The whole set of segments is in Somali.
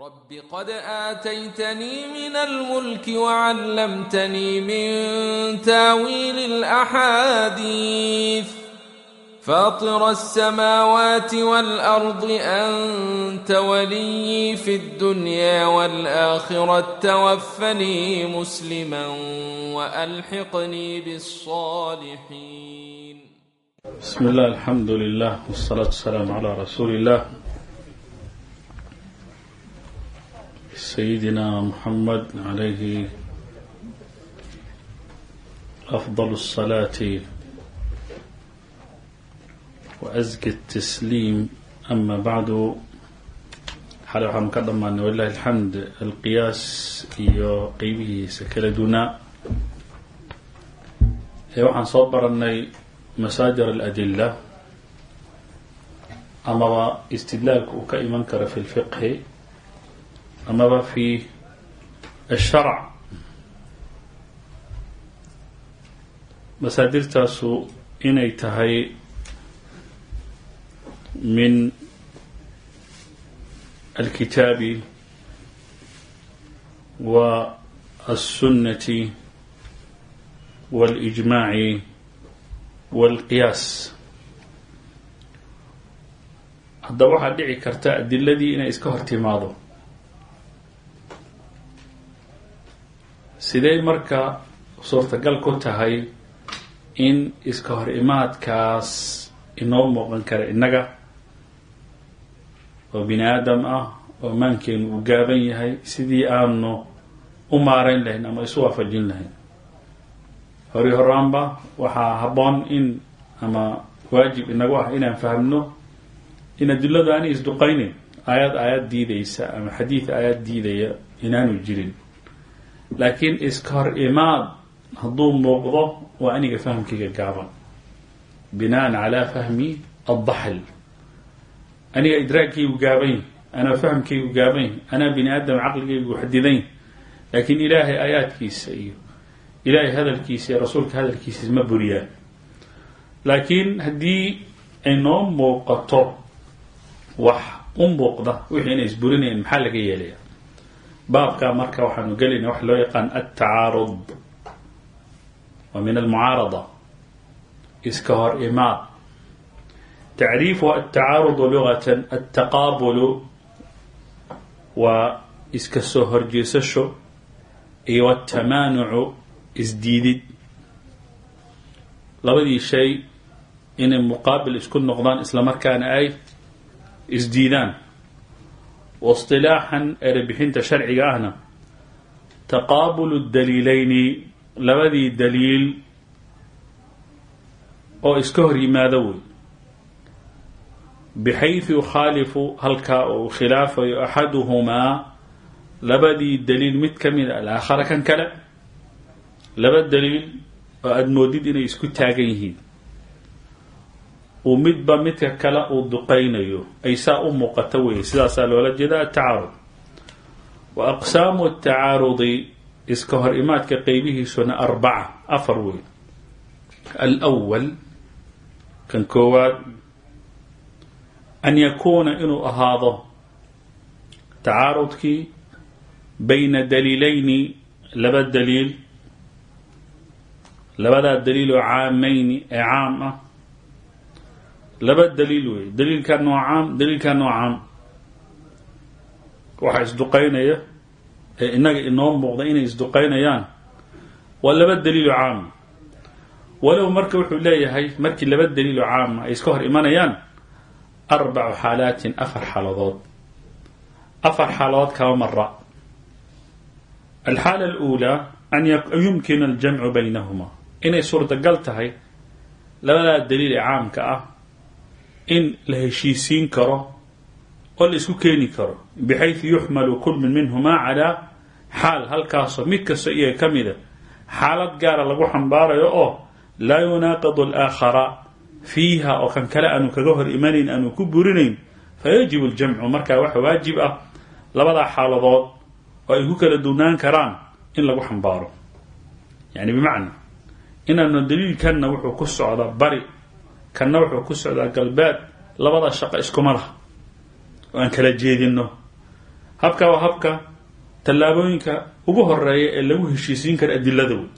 رب قد آتيتني من الملك وعلمتني من تاويل الأحاديث فاطر السماوات والأرض أنت ولي في الدنيا والآخرة توفني مسلما وألحقني بالصالحين بسم الله الحمد لله والصلاة والسلام على رسول الله سيدنا محمد عليه أفضل الصلاة وأزكى التسليم أما بعد xalay waxaanu ka dhammaanay walilahi alxamd alqiyaas iyo qeybihiisa kala dunaa ee waxaan soo barannay masaajir aladila amaba istidlaalka uu ka iman karo fi lfiqhi amaba fi asharc masaadirtaasu inay tahay min alkitaabi wa alsunnati waاlijmaaci walqiyaas haddaba waxaa dhici karta adiladii inay iska hor sidee marka suurtagal ku tahay in iska hor imaadkaas inoo muuqan kara innaga? Oo bini aadam ah oo maankeenu uu gaaban yahay sidii aanu u maarayn lahayn ama isu waafajin lahayn. Hori horaanba waxaa habboon in ama waajib inagu ah inaan fahmno in adiladu aanay isduqaynin aayad aayad diidaysa ama xadiid aayad diidaya inaanu jirin laakiin iska hor imaad hadduu muuqdo waa aniga fahmkayga gaaban. Binaan calaa fahmi addaxl. Aniga idraagkaygu gaabayn anaa fahamkaygu gaabayn anaa bini aadam caqligaygu xadidayn laakiin ilaahay aayaadkiisa iyo ilaahay hadalkiisa iyo rasuulka hadalkiisa ma buriyaan. Laakiin haddii ay noo muuqato wax u muuqda wixii inay isburinayan maxaa laga yeelaya baabkaa marka waxaanu gelayna waxa loo yaqaan altacaarud wa min almucaarada. Iska hor imaad tacriifu altacaarudu lugatan altaqaabulu waa iska soo horjeesasho iyo altamaanucu isdiidid. Labadii shay inay muqaabil isku noqdaan isla markaana ay isdiidaan waistilaaxan erebixinta sharciga ahna taqaabulu daliilayni labadii daliil oo iska hor yimaado wey bixaysu yukhaalifu halkaa uu khilaafayo axaduhumaa labadii daliil mid ka mid a alaakhara kan kale laba daliil oo aada moodid inay isku taagan yihiin uu midba midka kale uu duqaynayo ay saa u muuqato weeye sidaasaa loola jeeda atacaarud wa aqsaamu atacaarudi iska hor imaadka qeybihiisuna arbaca afar wey alwal kan koowaad an yakuuna inuu ahaado tacaarudkii bayna daliilayni laba daliil labadaa daliil oo caamayni ee caam ah laba daliil wey caam daliilkan waa caam. Waxaa isduqaynaya ee innaga inoo muuqda inay isduqaynayaan waa laba daliiloo caama walow marka wuxuu leeyahay markii laba daliiloo caama ay iska hor imanayaan arbacu xaalaatin afar xaaladood afar xaaladood kaba mara alxaala aluulaa an yumkina aljamcu baynahuma. Inay suurtagal tahay labadaa daliil ee caamka ah in la heshiisiin karo oo la isku keeni karo bixaysu yuxmalu kullun minhumaa calaa xaal halkaasoo mid kasta iyaga ka mida xaalad gaara lagu xambaarayo oo laa yunaaqadu alaakhara fiiha oo kan kale aanu kaga hor imanayn aanu ku burinayn fayajibu aljamcu markaa waxa waajib ah labadaa xaaladood oo ay ku kala duwnaan karaan in lagu xambaaro. Yani bimacna inaanu daliilkanna wuxuu ku socdaa bari kanna wuxuu ku socdaa galbeed labada shaqo iskuma laha. Oo aan kala jeedino habka waa habka tallaabooyinka ugu horreeya ee lagu heshiisiin kara adilada wey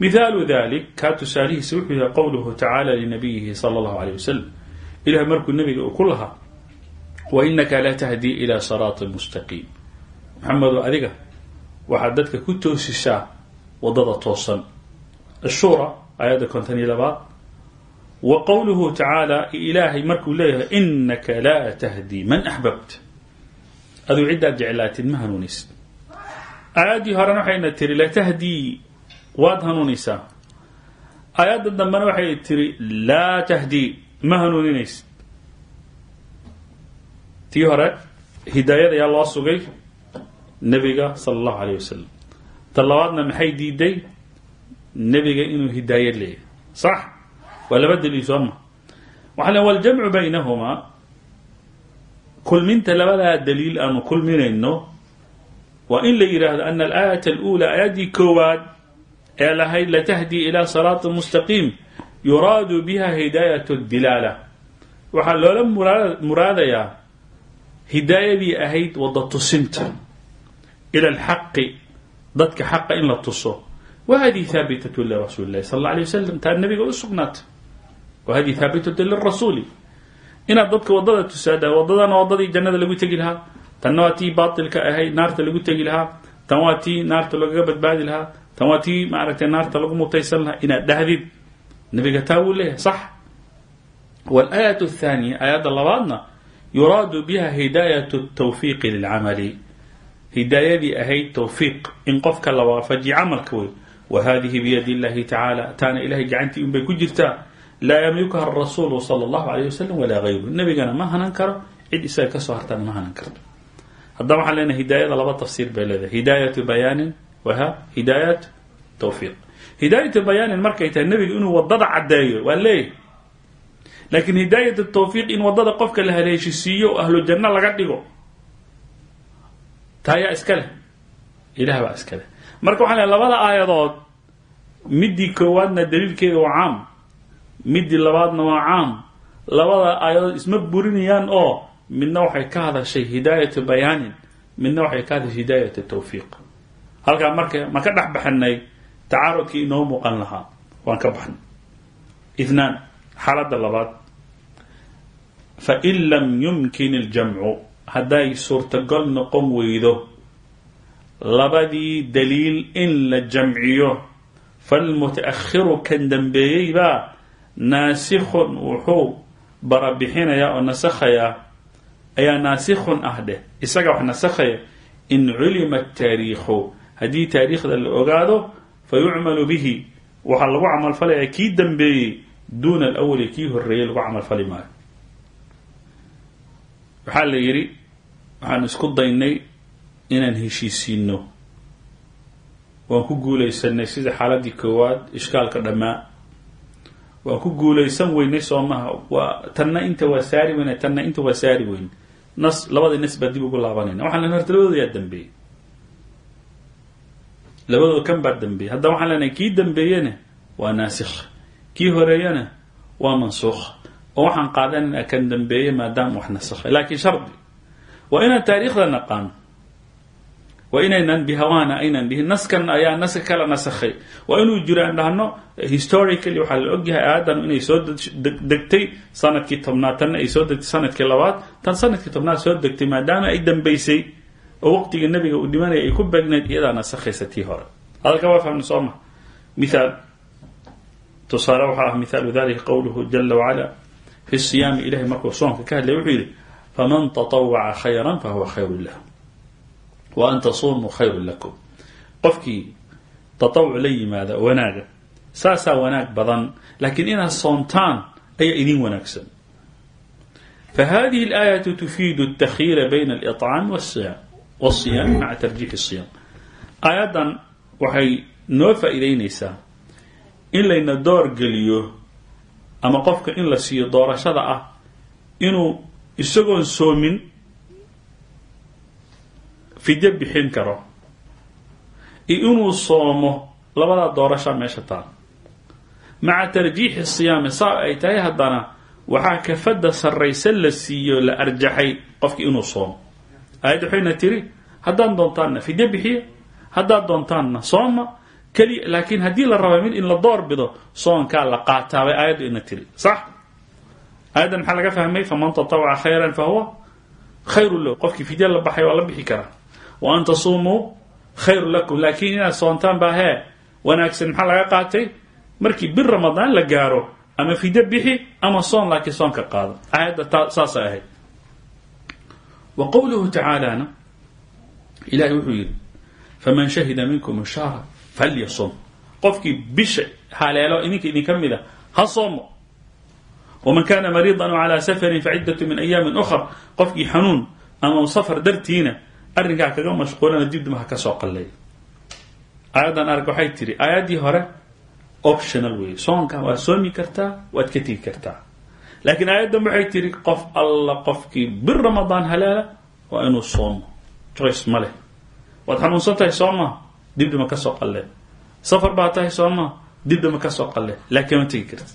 mithaalu dalik kaa tusaalihiisa wuxuu yahay qowluhu tacaala linabiyihi sala allahu aleyh wasalam ilahay markuu nabiga uu ku lahaa wa inaka la tahdii ila siraati mustaqiim maxamedo adiga waxaad dadka ku toosisaa waddada toosan. Ashura aayadda konton iyo labaad wa qowluhu tacaala ilaahay markuu leeyahay inaka laa tahdii man axbabt aduu ciddaad jeclaatid ma hanuunaysid aayaddii horena waxayna tiri latahdii waad hanuunaysaa aayadda dambena waxay tiri laa tahdii ma hanuuninaysid tii hore hidaayada ayaa loo sugay nebiga sala allahu alayh wasalam ta labaadna maxay diiday? Nebiga inuu hidaayad leeyahay. Sax waa laba daliil sooma waxaa le waljamcu baynahumaa kulminta labadaa daliil aanu kulminayno waa in la yidhaahdo ana alaayat alula aayaddii koowaad ee lahayd latahdii ila siraati mustaqiim yuraadu biha hidaayat dilaala. Waxaa loola muraadayaa hidaayadii ahayd wada tusinta ila alxaqi dadka xaqa in la tuso. Wa hadihi haabitat lirasuuli lahi sal alla alay wasalam taa hadihi haabitat lirasuuli inaad dadka waddada tusaada wadadana wadadii jannada lagu tegi lahaa tanna waa tii baatilka ahayd naarta lagu tegi lahaa tan waa tii naarta lagaga badbaadi lahaa tan waa tii maaragtay naarta lagu mutaysan lahaa inaad dhahdid nabiga taa wuu leeyahay sax walaayat athaniya aayadda labaadna yuraadu biha hidaayat tawfiiqi lilcamali hidaayadii ahayd tawfiiq in qofka la waafajiye camalka wey wa hadihi biyadi illahi tacaala taana ilahay gacantii unbay ku jirtaa laa yamlikuha arasuulu sala allahu alayh wasalam walaa gayru nebigana ma hanan karo cid isaga ka soo hartana ma hanan karto. Haddaba waxaan leenahay hidaayada laba tafsiir bay leedahay. Hidaayatu bayaanin waha hidaayat tawfiiq. Hidaayatu bayaanin markay tahay nebiga inuu waddada caddeeyo waa leeyahy laakiin hidaayat tawfiiq in waddada qofka la haleeshisiiyo o ahlu janno laga dhigo taa yaa iska leh. Ilah baa iska leh. Marka waxaan leehay labada aayadood midii koowaadna daliilkeeda waa caam midii labaadna waa caam. Labada aayadood isma burinayaan oo midna waxay ka hadashay hidaayatu bayaanin midna waxay ka hadashay hidaayatu tawfiiq. Halkaa marka ma ka dhex baxinay tacaarudkii inoo muuqan lahaa. Waan ka baxnay. Ithnaan xaaladda labaad. Fain lam yumkin iljamcu hadday suurtagal noqon weydo labadii daliil in la jamciyo falmuta'akhiru kan dambeeyey baa naasikhun wuxuu barabixinayaa oo nasakhayaa. Ayaa naasikhun ah dheh. Isaga wax nasakhaya in culima taariikhu. Haddii taariikhda la ogaado fa yucmalu bihi. Waxaa lagu camalfalayaa kii dambeeyey duuna alawali kii horeeyey lagu camalfali maayo. Waxaa la yidhi waxaan isku daynay inaan heshiisiino waan ku guulaysanay sida xaaladii koowaad ishkaalka dhammaa waan ku guulaysan weynay soo maha waa tanna inta waa saari weyne tanna inta waa saari weyn. Nas labadii nas baa dib ugu laabanayna. Waxaan len horta labadooda yaa dambeeyey. Labadooda kan baa dambeeyey. Haddaba waxaan leenahay kii dambeeyena waa naasikh kii horeeyana waa mansuukh. Oo waxaan qaadanayna kan dambeeye maadaama wax nasakhay laakiin shardi waa inaan taariikhda naqaano waa inaynan bihawaana aynan dhihin naskan ayaa naska kala nasakhay. Waa inuu jiro aan dhahno historically waxaa la ogyahay aayadan inay soo degtay sannadkii tobnaad tanna ay soo degtay sannadkii labaad. Tan sannadkii tobnaad soo degtay maadaama ay dambaysay oo waqtiga nebiga uu dhimanaya ay ku beegnayd iyadaa nasakhaysa tii hore. Hadalka waa fahmna soo ma? Mithaal tusaale waxaa ah mithaalu dalika qowluhu jala wacala fi siyaami ilahay markuu soonka ka hadlay wuxuu yidhi faman tatawaca khayra fahuwa khayru lah wa an tasumuu khayru lakum qofkii tatawuc la yimaada wanaaga saasaa wanaag badan laakiin inaad soontaan ayaa idin wanaagsan fahadihi اlآayaة tufiidu الtakhiira bayna اlإطcaam wالصiyaam maca tarjiix الصiyaam aayaddan waxay noo faa'iideyneysaa in layna door geliyo ama qofka in la siiyo doorashada ah inuu isagoon soomin fidyo bixin karo. Iyo inuu soomo labadaa doorashaa meesha taal. Maca tarjiixi siyaami saa ay tahay haddana waxaa kafadda sarraysa la siiyo la arjaxay qofki inuu soomo. Aayadda waxayna tiri haddaad doontaanna fidye bixiya haddaad doontaanna sooma keliya laakiin haddii la raba mid in la door bido soonkaa la qaataa bay aayaddu ina tiri. Sax. Aayaddan maxaa laga fahmay? Faman tatawaca khayran fa huwa khayru lahu. Qofkii fidye la baxay waa la bixi karaa wa an tasuumuu khayru lakum. Laakiin inaad soontaan baa hee wanaagsan. Maxaa laga qaatay? Markii bir ramadaan la gaaro ama fidye bixi ama soon laakiin soonka qaado. Aayadda taa saasay ahayd. Wa qowluhu tacaalana ilahay wuxuu yidhi faman shahida minkum shahra falyasum. Qofkii bisha haleelo idinka idinka mid a ha soomo. Waman kana mariidan o calaa safarin faciddatu min ayaamin ukhar qofkii xanuun ama safar dartiina arrinkaa kaga mashquulana dibdima ha ka soo qalleeya aayaddan arag waxay tiri aayaddii hore optional weeye soonka waad soomi kartaa waad ka tegi kartaa laakiin aayaddan waxay tiri qof alla qofkii bir ramadaan haleela waa inuu soomo. Choice ma leh. Waad xanuunsan tahay soo maa dibdima ka soo qallee safar baa tahay soo maa dibdima ka soo qallee laakiin ma tegi karta.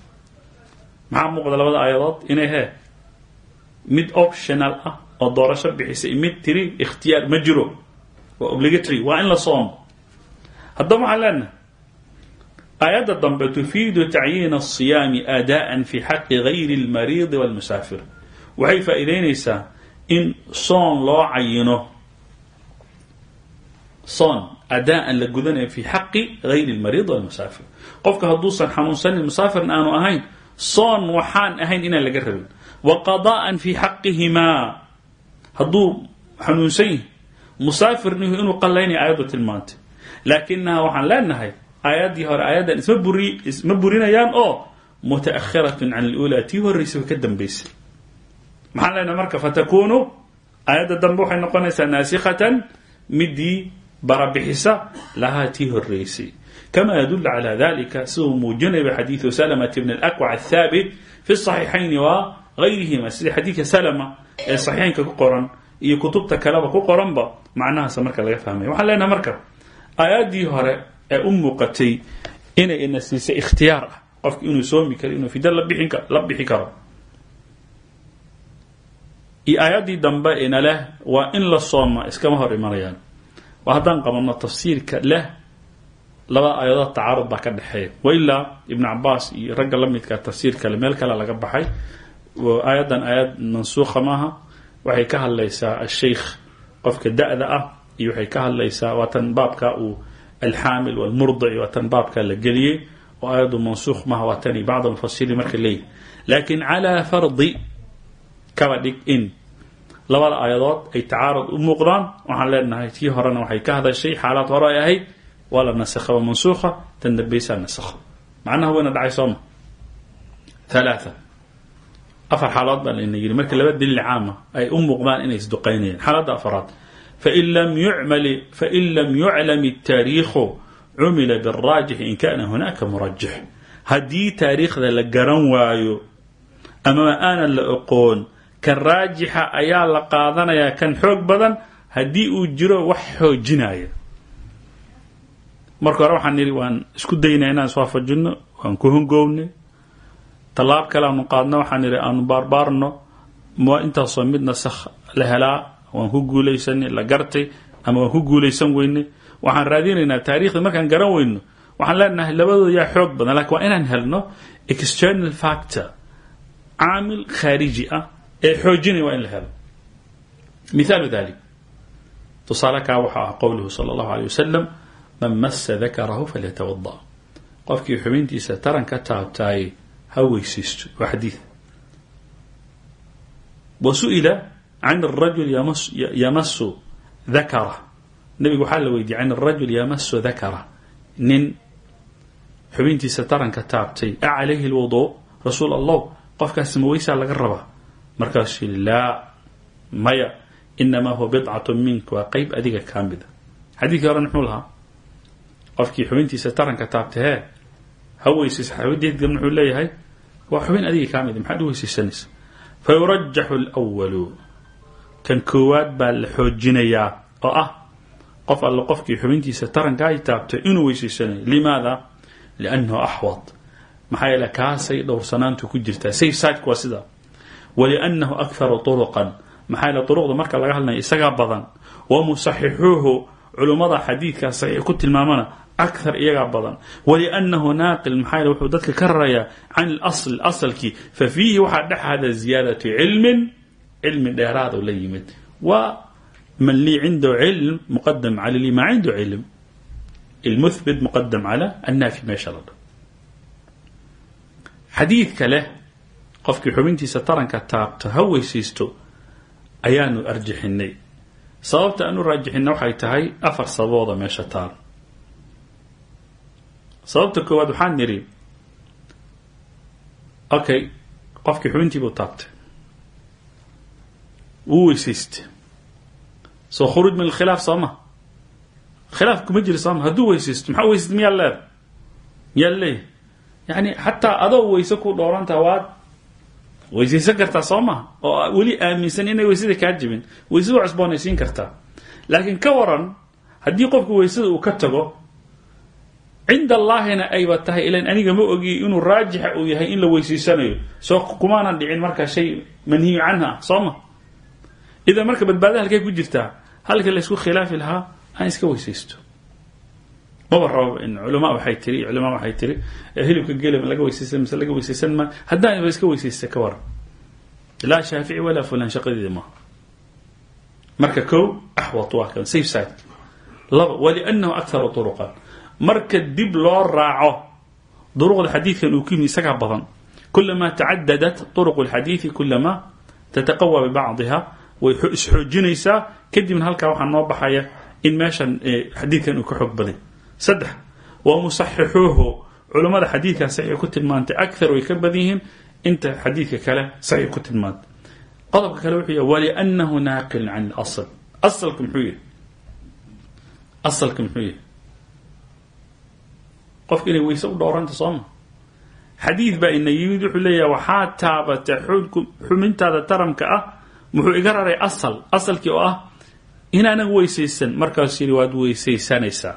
Maxaa muuqda labada aayadood? Inay mid optional ah oo doorasho bixisay mid tiri ikhtiyaar ma jiro waa obligatory waa in la soomo haddaba waxaan leenahay aayadda dambe tufiidu tacyiin الصiyaami aadaan fi xaqi gayri اlmariidi wاlmusaafir waxay faa'iideynaysaa in soon loo cayino soon adaan la gudanayo fi xaqi gayri اlmariid wاlmusaafir qofka hadduusan xanuunsanin musaafirna aanu ahayn soon waxaan ahayn inaan laga rabin wa qada'an fi xaqihimaa haduu xanuunsan yahi musaafirnihu inuu qallaynaya aayaddu tilmaantay. Laakinaha waxaan leenahay aayaddii hore aayaddan isma buri isma burinayaan oo muta'ahiratun an alula tii horraysa way ka dambaysa maxaan leenahay marka fatakunu aayadda dambe waxay noqonaysaa naasikhatan midii barabixisa lahaa tii horeysay kama yadulu calى dalika siduu muujinayba xadiidu salmt bn alaqwac athaabit fi saxiixayni wa gayrihima sida ee saxiixaynka ku qoran iyo kutubta kaleba ku qoranba macnahaasa marka laga fahmaya waxaan leenahay marka aayaddii hore ee u muuqatay inay ina siisay ikhtiyaar ah qofki inuu soomi karo inuu fida la bixi karo. Iyo aayaddii dambe ina leh waa in la sooma iskama hor imanayaan. Waa haddaan qabano tafsiirka leh laba aayadood tacaarud baa ka dhexeeya. Wailaa ibn cabaas iyo ragga la midka tafsiir meel kale laga baxay aayaddan aayad mansuukha maaha. Waxay ka hadlaysaa asheykh qofka da-da ah iyo waxay ka hadlaysaa waa tan baabka uu alxaamil walmurdic waa tan baabka la geliyey oo aayaddu mansuukh maaha waa tani. Bacda mufasiriin marka leeyihi laakiin calaa fardi kaba dhig in labada aayadood ay tacaarud u muuqdaan. Waxaan leenahay tii horena waxay ka hadashay xaalaad hore ay ahayd waa la nasakha waa mansuukha tan afar xaalaod baa layna yiri marka laba daliil caama ay u muuqdaan inay isduqaynayaan xaaladda afaraad fain lam yuclam اtaariikhu cumila bاraajix in kana hunaka murajix. Haddii taariikhda la garan waayo ama aanan la oqoon kan raajixa ayaa la qaadanayaa kan xoog badan haddii uu jiro wax xoojinaya. Marka hore waxaan yidhi waan isku daynaa inaan iswaafajino waan ku hongownay tallaab kale aanu qaadno waxaan nidhi aanu baarbaarno intaasoo mid nasakh la helaa waan ku guulaysanay la gartay ama waan ku guulaysan weynay. Waxaan raadinaynaa taarikhda markaan garan weyno. Waxaan leenahay labadooda yaa xoog badan laakiin waa inaan helno external factor caamil khaariji ah ee xoojinaya waa in la helo. Mithaalu dalik tusaale kaa waxa ah qowluhu sala allahu aleyh wasalam man masa dakarahu falyatawada qofkii xubintiisa taran ka taabtaay ha weysaysto waa xadiid. Wa su'ila can arajul yamasu dakara nabigu waxaa la weydiiyey can arajul yamasu dakara nin xubintiisa taranka taabtay a calayhi lwudu rasuul allah qofkaas ma weysaa laga rabaa? Markaasuu yii laa maya inamaa huwa bidcatu mink waa qeyb adiga kaa mida xadiidkii hore muxuu lahaa qofkii xubintiisa taranka taabtay hee ha weysaysa xadiidkan muxuu leeyahay waa xubin adiga kaa mida maxaad u weysaysanaysa fa yurajaxu lwalu kan koowaad baa la xoojinayaa oo ah qof alle qofkii xubintiisa taranka ay taabtay inuu weysaysanayo limaada? Liannahu axwad maxaa yeele kaasay dhowrsanaantu ku jirtaa. Safe sideka waa sidaa waliannahu akharu turuqan. Maxaa yaele duruqda marka laga hadlaya isagaa badan. Wa musaxixuuhu culummada xadiidkaa saxiix ku tilmaamana akthar iyagaa badan. Waliannahu naaqil maxaa wuxuu dadka ka rarayaa can ilasl asalkii. Fa fiihi waxaa dhexaada ziyaadatu cilmin cilmi dheeraad oo la yimid. Wa man lii cindahu cilm muqadam cala lii maa cindahu cilm. Ilmuthbit muqadam cala annaafi meesha la dha xadiidka leh qofkii xubintiisa taranka taabto ha weysaysto ayaanu arjixinay sababta aanu raajixina waxay tahay afar sababooda meesha sababta koowaad waxaan nidhi okay qofkii xubintiibuu taabtay. Wuu weysaystay. Soo khuruuj min alkhilaaf soo ma. Khilaaf kuma jira sooma hadduu weysaysto maxaa weysaysta miyaa leeda miyaa leeyahy yani xataa adoo weyse ku dhoorantaha waad weysaysan kartaa soo maha oo weli aaminsan inay weysada kaa jibin weysada cusboonaysiin kartaa. Laakiin ka waran haddii qofku weysada uu ka tago cinda allaahina ayba tahay ilan aniga ma ogi inuu raajixa uu yahay in la weysaysanayo soo kumaanan dhicin markaa shay manhiyu canha ah soo ma? Idan marka badbaada halkay ku jirtaa halka laysku khilaafi lahaa aan iska weysaysto. Maba rabo culama waxay tiri culama waxay tiri hilibka gela ma laga weysaysan mise laga weysaysan ma haddaan iska weysaysta ka waran laa shaafici walaa fulan shaqadeeda maaha marka kow axwat waa kan safe side. Laba waliannahu akharu turuqan marka dib loo raaco duruqda xadiidkan uu ku yimi isagaa badan kulamaa tacadadat turuq اlxadiidi kulamaa tataqawa bibacdiha way isxoojinaysaa kadibna halkaa waxaa noo baxaya in meeshan xadiidkan uu ka xoog baday. Saddex wa musaxixuuhu culummada xadiidkaa saxiix ku tilmaantay akthar way ka badan yihiin inta xadiidka kale saxiix ku tilmaantay. Qodobka kale wuxuu yahy waliannahu naaqilun can اlasl asalka muxuu yahy asalka muxuu yahy qofka inay weyse u dhowranta sooma xadiid baa ina yimid wuxuu leeyahay waxaa taabata xubintaada taramka ah muxuu iga raray asal asalkii oo ah inaanan weysaysan. Markaasuu yidhi waad weysaysanaysaa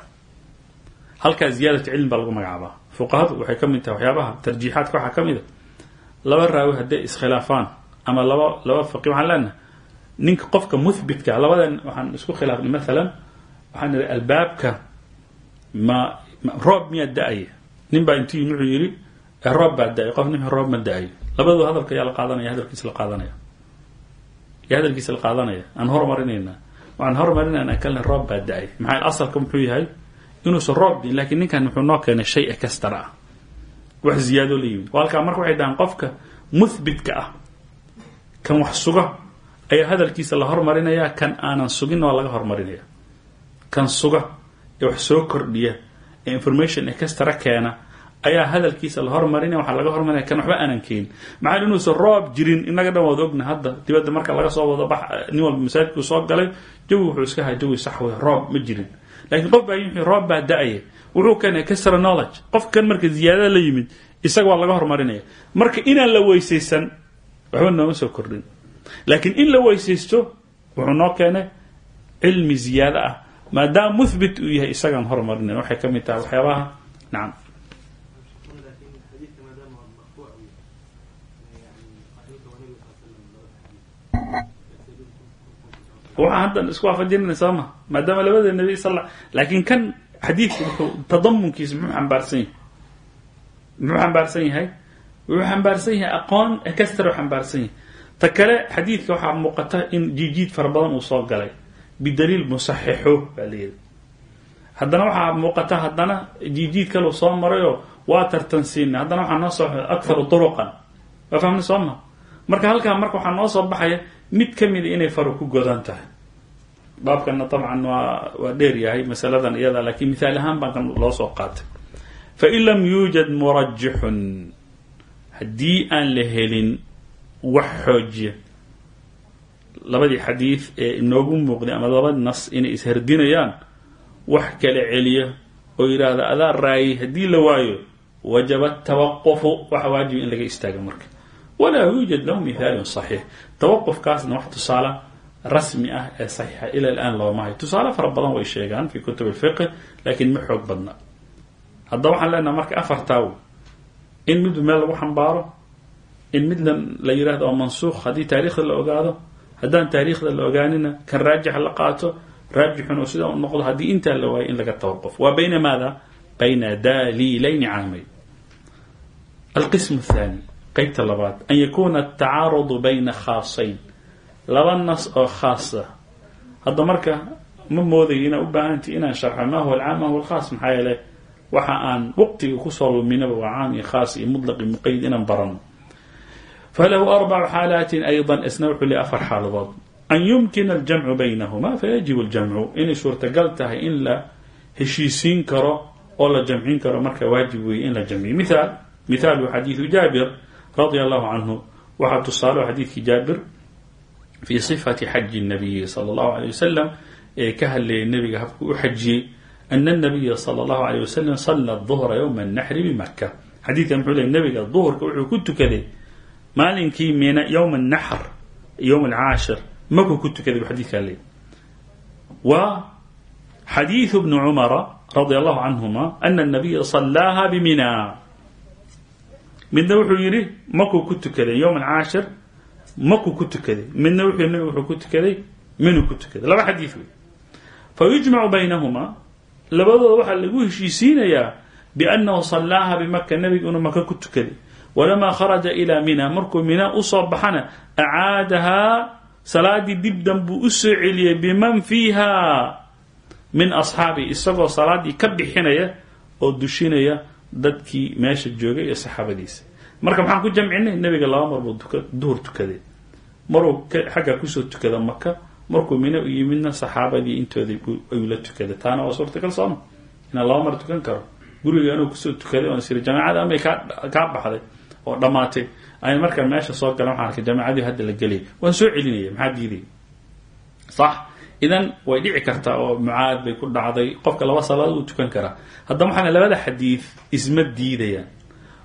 halkaa ziyaadat cilmi baa lagu magacaabaa. Fuqahadu waxay ka mid tahay waxyaabaha tarjiixaadka waxaa ka mid a laba raawi hadday iskhilaafaan ama laba laba faqi waxaan leenahay ninka qofka muthbitka labadan waxaan isku khilaafnay maalan waxaan albaabka ma roob miyaa da'aya nin baa intuu yimi wuxuu yidhi roob baa da'ay qof nin roob ma da'ayo labadooda hadalka yaa la qaadanaya hadalkiisa la qaadanaya. Yaa hadalkiisa la qaadanaya. Aan hormarinayna waxaan hormarinayna kalna roob baa da'ay asalka muxuu yahay? Inuusan roob din lakiin ninkan wuxuu noo keenay shay ekastara ah. Wax ziyaadoo la yimid. Halkaa marka waxay dhahaan qofka muthbitka ah kan wax suga ayaa hadalkiisa la hormarinaya kan aanan suginna waa laga hormarinaya kan suga ee wax soo kordhiya ee information ekastara keena ayaa hadalkiisa la hormarinaya waxaa laga hormarinaya kan waxba aanan keenin maxaa inuusan roob jirin inaga dhan waad ogna hadda dibadda marka laga soo wado bax nin walba masaajidkuu soo galay jawi wuxuu iska ahaa jawi sax wey roob ma jirin. Lakiin qof baa yimi roob baa da'aya. Wuxuu keenay kasra knowledge. Qofkan marka ziyaadada la yimid isaga waa laga hormarinaya. Marka inaan la weysaysan waxba nooma soo kordhin. Laakiin in la weysaysto wuxuu noo keenay cilmi ziyaado ah maadaama muthbit uu yahay isagaan hormarinay waxay ka mid tahay waxyaabaha. Nacam waxaa haddan isku waafajinayna soo ma? Maadaama labada nebi sal laakiin kan xadiidka wuxuu tadamunkiisa muxuu xambaarsan yahay. Muxuu xambaarsan yahay? Wuxuu xambaarsan yahay aqoon ekastaro xambaarsan yahay. Ta kale xadiidka waxaa muuqata in jiijiid fara badan uu soo galay bidaliil musaxixo baa layidhi haddana waxaa muuqata haddana jiijiid kaleu soo marayoo waa tartansiina haddana waxaa noo soo akharu turuqan. Waa fahmna soo ma? Marka halkaa marka waxaa noo soo baxaya mid ka mida inay faro ku godan tahay. Baabkana dabcan waa waa dheer yahay masaladan iyada lakiin mithaal ahaan baan kan loo soo qaatay. Fain lam yuujad murajixun haddii aan la helin wax xoojiya labadii xadiid ee inoogu muuqday ama labadi nas inay ishardinayaan wax kala celiya oo yidhaahda adaa raayay haddii la waayo wajaba tawaqufu waxa waajiba in laga istaaga marka. Walaa yuujad lahu mithaalun saxiix. Tawaqufkaasna wax tusaale rasmi ah ee saxiixa ila alaan looma hayo tusaale fara badan way sheegaan fi kutub alfiqi laakiin ma xoog badna. Haddaba waxaan leenaha marka afartaaw in midba meel lagu xambaaro in mid la yidhahdo oo mansuuq haddii taariikhda la ogaado haddaan taariikhda la ogaanina kan raajixa la qaato raajixun oo sidaa u noqdo haddii intaa la waayo in laga tawaquf. Waa bayna maada? Bayna daliilayni caamay. Alqism athani qeybta labaad. An yakuna atacaarudu bayna khaasayn. Laba nas oo khaasa ah. hadda marka ma moodayo inaa u baahantay inaan sharxa ma huwa alcaam ah ma huwa alkhaas maxaa yeele waxa aan waqtiga ku soo luminaba waa caam iyo khaas iyo mutlaq iyo inaan barano. falahu arbacu xaalaatin ayضa isna wuxuu le afar xaaladood an yumkina aljamcu baynahuma fayajib اljamcu inay suurtagal tahay in la heshiisiin karo oo la jamcin karo marka waajib weeye in la jamciyo mihaal mithaalu xadiidu jaabir radia allahu canhu waxaa tusaalo xadiidkii jaabir fii sifati xaji الnabiyi salى اllahu alيه wasalam ee ka hadlayay nebiga habkuu u xajiyey ana الnabiya salى اllahu alيه wasalam sala duhra ywma الnaxri bimaka xadiidkan muxuu ley nebiga duhurka wuxuu ku tukaday maalinkii mina ywma الnaxr ywm alcaashir makuu ku tukaday bu xadidkaa leey wa xadiiثu bni cumara radia allahu canhuma ana الnabiya salaaha bmina midna wuxuu yidhi makuu ku tukaday ywm alcaashir makuu ku tukaday midna wuxuu yii nabig wuxuu ku tukaday minuu ku tukaday laba xadiid wey fayujmacu baynahuma labadooda waxaa lagu heshiisiinayaa biannahu salaaha bimaka nebiga inuu maka ku tukaday walamaa kharaja ilaa mina markuu mina u soo baxana acaadahaa salaadii dibdan buu u soo celiyey biman fiiha min asxaabi isagoo salaadii ka bixinaya oo dushinaya dadkii meesha joogay iyo saxaabadiisa marka maxaan ku jamcinay nebiga laba mar buu duhur tukaday maruu xagga ku soo tukada maka markuu mine u yimidna saxaabadii intooda ayuu la tukaday taana waa suurtagal sooma inaan laba mar tukan karo guriga inuu ku soo tukaday oon siri jamaacada amay kaa baxday oo dhammaatay ay markaan meesha soo galan waxaan arkay jamaacadii hadda la gelaya waan soo celinaya maxaa diidaya sax. Idan way dhici kartaa oo mucaad bay ku dhacday. Qofka laba salaad uu tukan karaa. Haddaba waxaan labada xadiid isma diidayaan.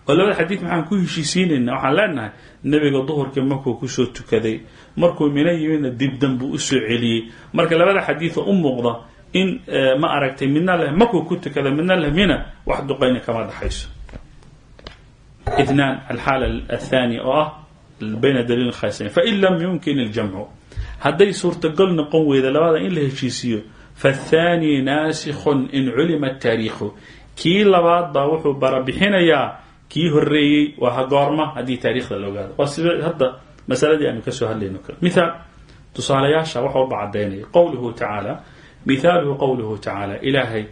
Oo labada xadiid maxaan ku heshiisiinayna waxaan leenahay nebiga duhurkii markuu ku soo tukaday markuu mina yimidna dibdan buu u soo celiyey marka labada xadiidoo u muuqda in ma aragtay midna leh markuu ku tukada midna leh mina wax duqayna kama dhaxayso ithnaan alxaala athani oo ah bayna daliil khaasayn fain lam yumkin iljamcu hadday suurtagal noqon weyda labada in la heshiisiiyo fathani naasikun in culima taariikhu kii labaad baa wuxuu barabixinayaa kii horeeyey waa hagoorma haddii taariikhda la ogaado waa sida hadda masaladii aanu ka soo hadlayno kale mithaal tusaalayaasha waxa uba cadaynaya qowluhu tacaala mithaaluhu qowluhu tacaala ilaahay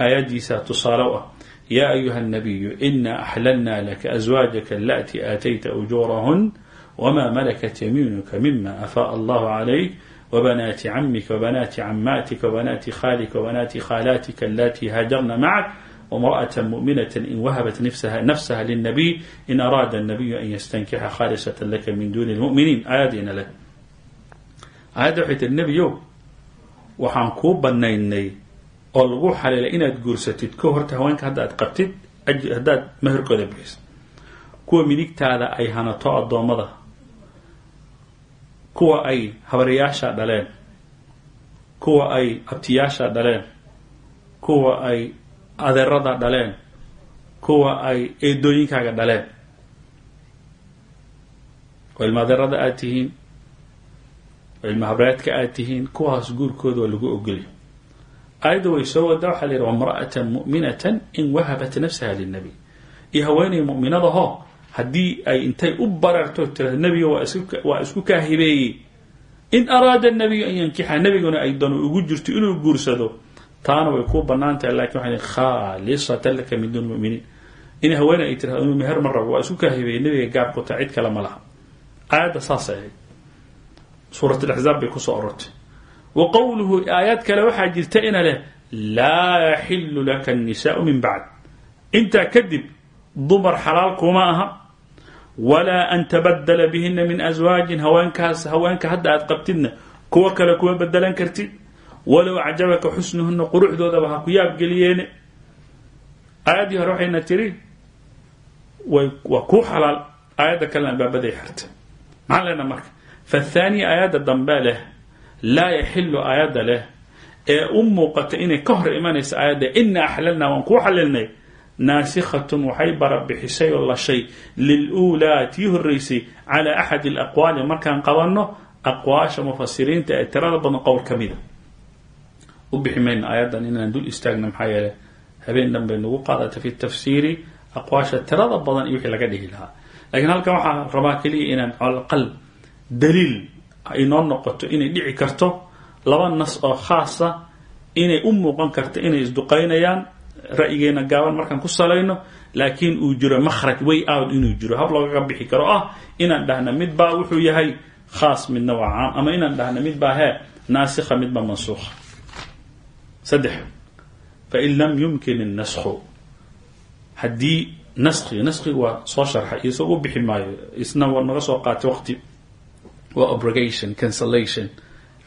aayadiisa tusaale u ah yaa ayuha الnabiyu ina axlalna laka aswaajaka alati aatayta ujuurahun wma malakat yamiinuka mima afaaء allahu calayk wbanaati camika wbanaati camaatika wbanaati khaalika wbanaati khaalatika alati haajarna macak wamrأة muؤminaة in wahabat nafsaha lلnabiy in araada الnabiyu an yastankixa khaalisaة laka min duni اlmuminiin aayadiina leh aayadda waxay tiri nebiyow waxaan kuu banaynay oo lagu xaleelay inaad guursatid ko horta haweenka hadda aad qabtid haddaad meherkooda bixiso kuwa midigtaada ay hanato addoommada. Kuwa ay habaryaasha dhaleen. Kuwa ay abtiyaasha dhaleen. Kuwa ay adeerada dhaleen. Kuwa ay eedooyinkaaga dhaleen. Oo ilma adeerada aada tihiin. Oo ilma habreedka aada tihiin. Kuwaas guurkooda waa lagu ogolya aayadda way soo wadaa waxaa la yidhi wamra'atan mu'minatan in wahabat nafsaha lilnabiy iyo haweenay mu'minadahoo haddii ay intay u bararto tirada nebiga waa isku kaa hibeeyey in araada nabiyu an yankixa nebiguna ay dano ugu jirto inuu guursado taana way kuu bannaan tahay laakiin waa khaalisatan laka min duuni muminiin in haweeney ay tirado inuu meher ma rabo waa isku kaa nebiga gaab ku tahay cid kale ma laha aayadda saasay ahayd suurat laxzaab bay ku soo orortay wa qowluhu aayad kale waxaa jirta ina leh laa yaxilu laka annisaau min bacd intaa kadib dumar xalaal kuma aha. Walaa an tabadala bihina min aswaajin haweenkaas haweenka hadda aad qabtidna kuwo kale kuma bedelan kartid. Walow acjabaka xusnuhuna quruxdoodaba ha ku yaabgeliyeene aayaddii hore waxayna tiri waa kuu xalaal aayadda kalena albaabaday xirta maxaan leenaha marka fathaaniya aayadda dambe leh laa yaxilu aayadda leh ee u muuqata inay ka hor imanaysa aayadda ina axlalnaa waan kuu xalilnay. Naasikhatun waxay barabixisay oo lashay liluulaa tii horeysay calaa axadi alaqwaali markaan qabanno aqwaasha mufasiriinta ee tirada badan qowl ka mida u bixi mayno aayaddan inaan dul istaagna maxaa habeen dhan nagu qaadata fi tafsiiri aqwaasha tirada badan iyo wixii laga dhihi lahaa. Lakiin halkan waxaa rabaa keliya inaan calaqal daliil ay noo noqoto inay dhici karto laba nas oo khaasa inay u muuqan karto inay isduqaynayaan ra'yigeena gaaban markaan ku salayno laakiin uu jiro makhraj way out inuu jiro. Hab loogaga bixi karo ah inaan dhahna mid baa wuxuu yahay khaas midna waa caam ama inaan dhahna mid baa hee naasikha mid baa mansuukha saddex fain lam yumkin الnaskhu haddii naski naskiga waa soo sharxay isagoo u bixi maayo isna waa naga soo qaatay waqti waa obrogation cancellation.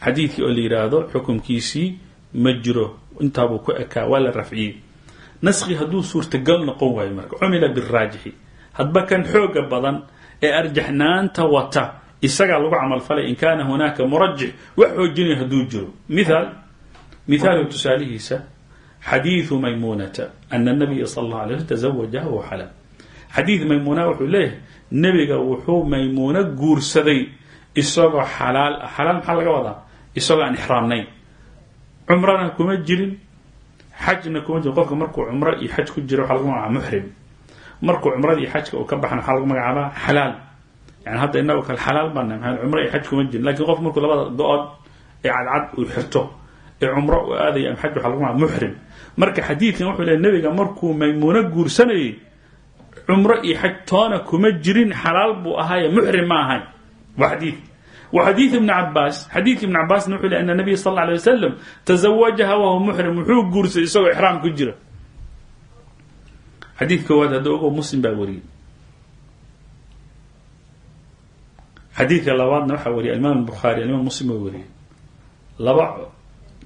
Xadiidkii oo la yidhaahdo xukumkiisii ma jiro intaabuu ku ekaa waa la rafciyey. Naski hadduu suurtagal noqon waayo marka cumila biraajixi hadba kan xooga badan ee arjaxnaanta wata isagaa lagu camalfalay in kaana hunaaka murajix wax xoojinaya hadduu jiro. Mithaal mithaalu tusaalihiisa xadiidu maymunata ana nabiya sal alla alay slm tazawajaha wa xalaal xadiid maymuna wuxuu leeyahay nebiga wuxuu maymuuno guursaday isagoo xalaal ah. Xalaal maxaa laga wadaa? Isagoo aan ixraamnayn. Cumrana kuma jirin. Xajna kuma jirin. Qofka markuu cumro iyo xaj ku jiro waxaa lagu magacaaba markuu cumrada iyo xajka uu ka baxna waxaa lagu magacaabaa xalaal. Yani hadda inagoo kale xalaal baana maa cumro iyo xaj kuma jirin. Lakin qof markuu labada go-ood ee cadcad uu xirto ee cumro u aadaya ama xaj waxa lagu muxrim marka xadiidkan wuxuu leey nebiga markuu maymuuno guursanayay cumro iyo xaj toona kuma jirin xalaal buu ahaaye muxrim ma ahayn waa xadiid. Wa xadiid ibni cabaas xadiidka ibni cabaasna wuxuu ley ana nabiya sal alla alay wasalam tazawajaha wahuwa muxrim wuxuu guursaday isagoo ixraam ku jira. Xadiid koowaad hadda ogo muslim baa wariyey xadiidka labaadna waxaa wariyay alimaam bukhaari alimaam muslim baa wariyey laba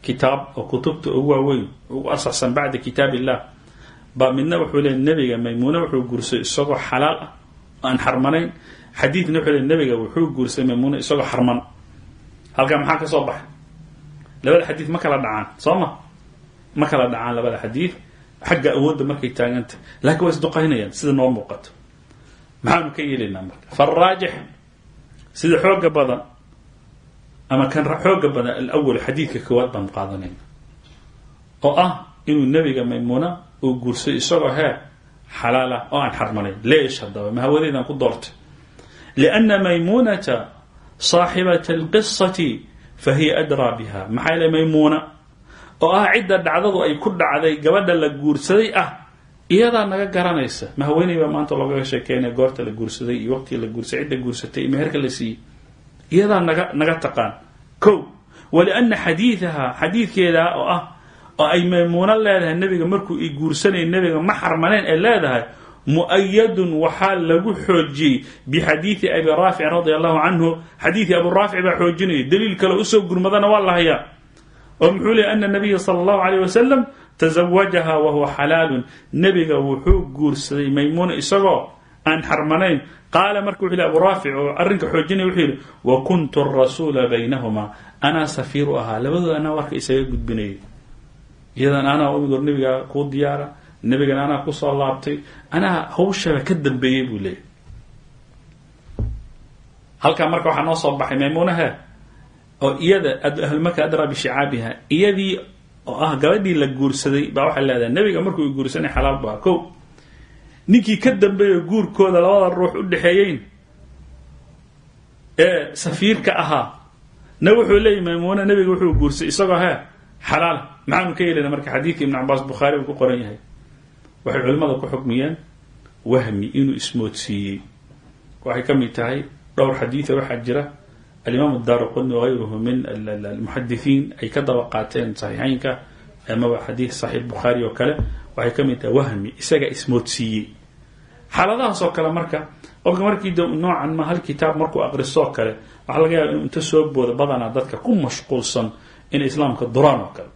kitaab oo kutubta ugu waaweyn ugu asaxsan bacda kitaab illah baa midna wuxuu leey nebiga maymuune wuxuu guursaday isagoo xalaal ah aan xarmanayn xadiidna wuxuu le nebiga wuxuu guursaday maymuune isagoo xarman. Halkaa maxaa ka soo baxay? Labada xadiid ma kala dhacaan soo ma? Ma kala dhacaan labada xadiid? Xagga awoodda markay taaganta laakiin waa isduqaynayaan sida noo muuqato. Maxaanu ka yeelaynaa marka. Faraajix sida xooga badan ama kan xooga badan alawal xadiidka koowaad baan qaadanayna oo ah inuu nebiga maymuna uu guursaday isagoo hee xalaal ah oo aan xarmanayn. Leesh haddaba mahawadeydaan ku doortay lianna maymunata saaxibata alqisati fa hiya adraa biha maxaa yale maymuuna oo ah cidda dhacdadu ay ku dhacday gabadha la guursaday ah iyadaa naga garanaysa mahaweyney baa maanta loogaga sheekeynaya goorta la guursaday iyo waqtiga la guursaday cidda guursatay iyo meherka la siiyey iyadaa naga naga taqaan ko waliana xadiidaha xadiidkeeda oo ah oo ay maymuuno leedahay nebiga markuu i guursanaya nebiga ma xarmaneen ay leedahay mu'ayadun waxaa lagu xoojiyey. Bixadiidi abi raafic radia allahu canhu xadiidii abu raafic baa xoojinaya daliil kale u soo gurmadana waa la hayaa. Oo muxuu leey ana nabiya sala allahu alayh wasalam tazawajaha wahuwa xalaalun. Nebiga wuxuu guursaday maymuuna isagoo aan xarmanayn. Qaala marka wuxu yhi abu raafic oo arrinka xoojinaya wuxuu yidhi wa kuntu rasuula baynahumaa anaa safiiru ahaa. Labadooda anaa warka isaga gudbinayay. Iyadan anaa umigor nebiga kuu diyaara nebigan anaa ku soo laabtay anaa hawshaba ka dambeeyey buu leeyay halkaa marka waxaa noo soo baxay maymuunaha oo iyada ahlumaka adraa bishicaabiha iyadii oo ah gabadhii la guursaday baa waxay leedahay nebiga markuu guursanay xalaal bu aha ko ninkii ka dambeeya guurkooda labada ruux u dhexeeyeyn ee safiirka ahaa na wuxuu leeyahy maymuuna nebiga wuxuu guursay isagoo hee xalaal maxaanu ka yeelana marka xadiidka ibn cabaas bukhaari uu ku qoran yahay waxay culimmada ku xukmiyeen wahmi inuu ismoodsiiyey. Waxay ka mid tahay dhowr xadiida waxaa jira. Alimaam daaraquni wagayruhu min almuxadithiin ay ka daba qaateen saxiixeynka amaba xadiid saxiix bukhaari oo kale. Waxay ka mid tahay wahmi isaga ismoodsiiyey. Xaaladahaas oo kale marka qofka markii noocan ma hal kitaab markuu aqriso oo kale waxaa laga yaaba inuu inta soo boodo badanaa dadka ku mashquulsan inay islaamka duraan oo kale.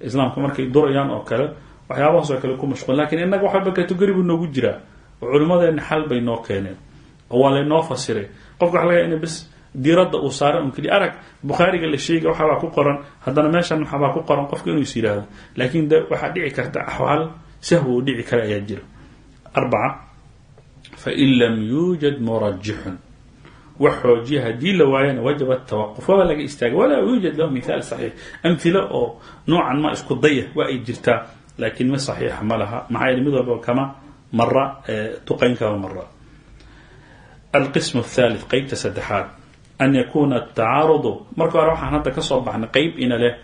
Islaamka markay durayaan oo kale waxyaabahaas oo kale ku mashquul. Lakin innaga wax walba categori buu noogu jiraa oo xal bay noo keeneen. Oo waa laynoo fasiray. Qofka waxa laga ina bes diiradda uu saaray un keliya arag bukhaariga la sheegay waxabaa ku qoran haddana meeshan waxabaa ku qoran qofka inuu is yidhaahdo. Laakiin de waxaa dhici karta axwaal sahwi dhici kara ayaa jira. Arbaca fain lam yuujad murajixun wax xoojiya haddii la waayana wajaba tawaquf waaba laga istaaga walaa yuujad lahu mithaal saxiix. Amhilo oo noocan ma isku daya waa ay jirtaa laakiin ma saxiixa ma laha. Maxaa yeele mid walba kama mara duqayn kama mara alqism athalith qeybta saddexaad. An yakuna atacaarudu marka hore waxaan hadda ka soo baxnay qeyb ina leh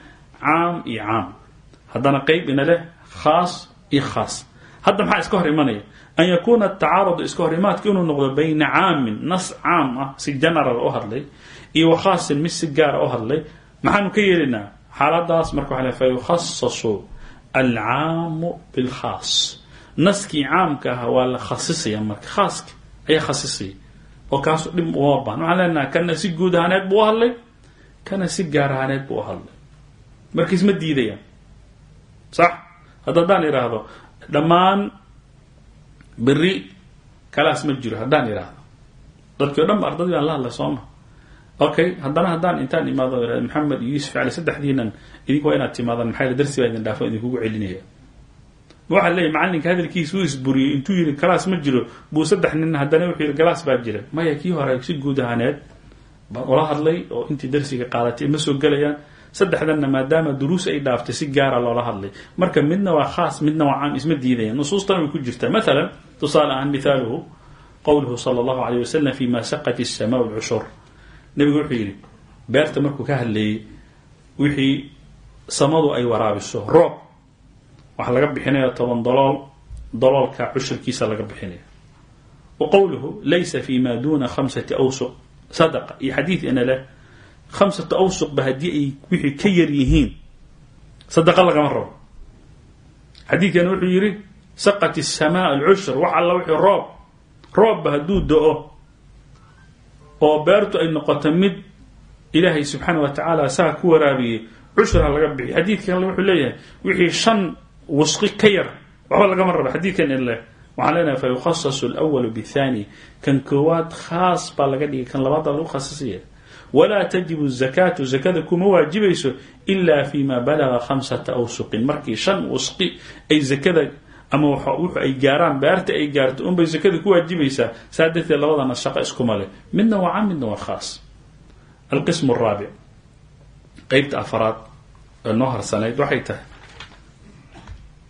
caam iyo caam. Haddana qeyb ina leh khaas iyo khaas. Hadda maxaa iska hor an yakuna atacaarudu iska hor imaadka inuu noqdo bayna caamin nas caam ah si general u hadlay iyo wa khaasin mid si gaara u hadlay. Maxaanu ka yeelinaa xaaladaas marka waa fa yukhasasu alcaamu bilkhaas. Naskii caamka ahaa waa la khasisaya marka. Khaaska ayaa khasisaya. Oo kaasu dhib uma baan. Waxaan leenaha kana si guud ahaaneed buu u hadlay kana si gaar ahaaneed buu u hadlay. Markiis ma diidayaan. Sax. Hadda haddaan idhaahdo dhammaan beri kalaas ma jiro. Haddaan idhaahdo dadkii o dhan ba ardadii baan la hadlay okay haddana haddaan intaan imaado maxamed iyo yuusuf cali saddexdiinan idinku waa inaad timaadaan maxaa darsi baa idin dhaafo idinkugu celinaya. Waxaa leeyahy macalinka hadalkiisa uu isburiyey intuu yidhi galaas ma jiro buu saddex nin haddana wuxuu yidhi galaas baa jira. Maya kii hore si guud ahaaneed baan ula hadlay oo intii darsiga qaadatay ma soo gelayaan saddexdanna maadaama duruus ay dhaaftay si gaara loola hadlay. Marka midna waa khaas midna waa caam isma diidayaan. Nusuustana way ku jirtaa. Maalan tusaale ahaan mithaaluhu qowluhu sala allahu alayh wasalam fi ma saqat isamaa lcushur nebigu wuxuu yidhi beerta markuu ka hadleeyey wixii samadu ay waraabiso roob waxaa laga bixinaya toban dolool doloolka cushurkiisa laga bixinaya wa laysa fi ma duna khamsati awsuq. Sadaqa iyo xadiid ina leh khamsatu awsuqba haddii ay wixii ka yar yihiin sadaqa lagama rabo. Xadiidkana wuxuu yidhi saqat isamaa alcushur wax alla wixii roob roobba hadduu do-o oo beertu ay noqoto mid ilaahay subxaana wa tacaala saa ku waraabiyey cushurha laga bixiy xadiidka kale wuxuu leeyahay wixii shan wasqi ka yar waxba lagama rabo. Xadiidkan in leh waxaan leenahay fa yukhasasu alwalu bithani. Kan koowaad khaas baa laga dhigay kan labaad baa lagu khasisaya walaa tajibu zakaatu zakada kuma waajibayso ila fi ma balaga khamsata markii shan wasqi ay zakada ama wuxu ay gaaraan beerta ay gaarto unbay zakada ku waajibaysaa saa darteed labadana shaqo iskuma leh. Midna waa cam midna waa khaas. Alqism araabic qeybta afaraad ee noo harsanayd waxay tahay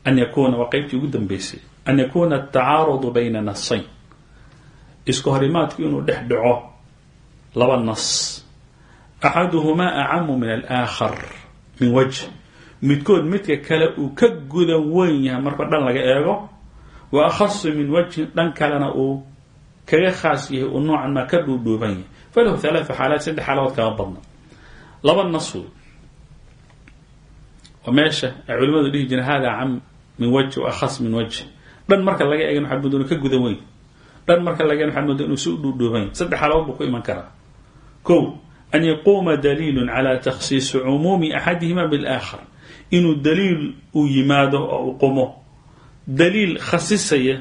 an yakuna waa qeybtii ugu dambeysay an yakuna atacaarudu bayna nasayn iska horimaadku inuu dhex dhaco laba nas. Axaduhumaa acamu min alaakhar min wajh midkood midka kale uu ka gudan weyn yahay marka dhan laga eego wa akhasu min wajhin dhan kalena uu kaga khaas yahay uu noocan maa ka dhuudhuuban yahay. Falahu halaaa xaalaat saddex xaaladood kama badna. Laba nas wey ay culimadu dhihi jireen hada cam min wajh wa akhas min wajh dhan marka laga eegin waxaad mooda inuu ka gudan weyn. Dhan marka laga eegin waxaad mooda inuu si u yahay. Saddex xaaladood buu iman karaa. Ko an yaquuma daliilu cala takhsiisi cumuumi axadihima biاlaakhar inuu daliil uu yimaado oo uu qumo. Daliil khasisaya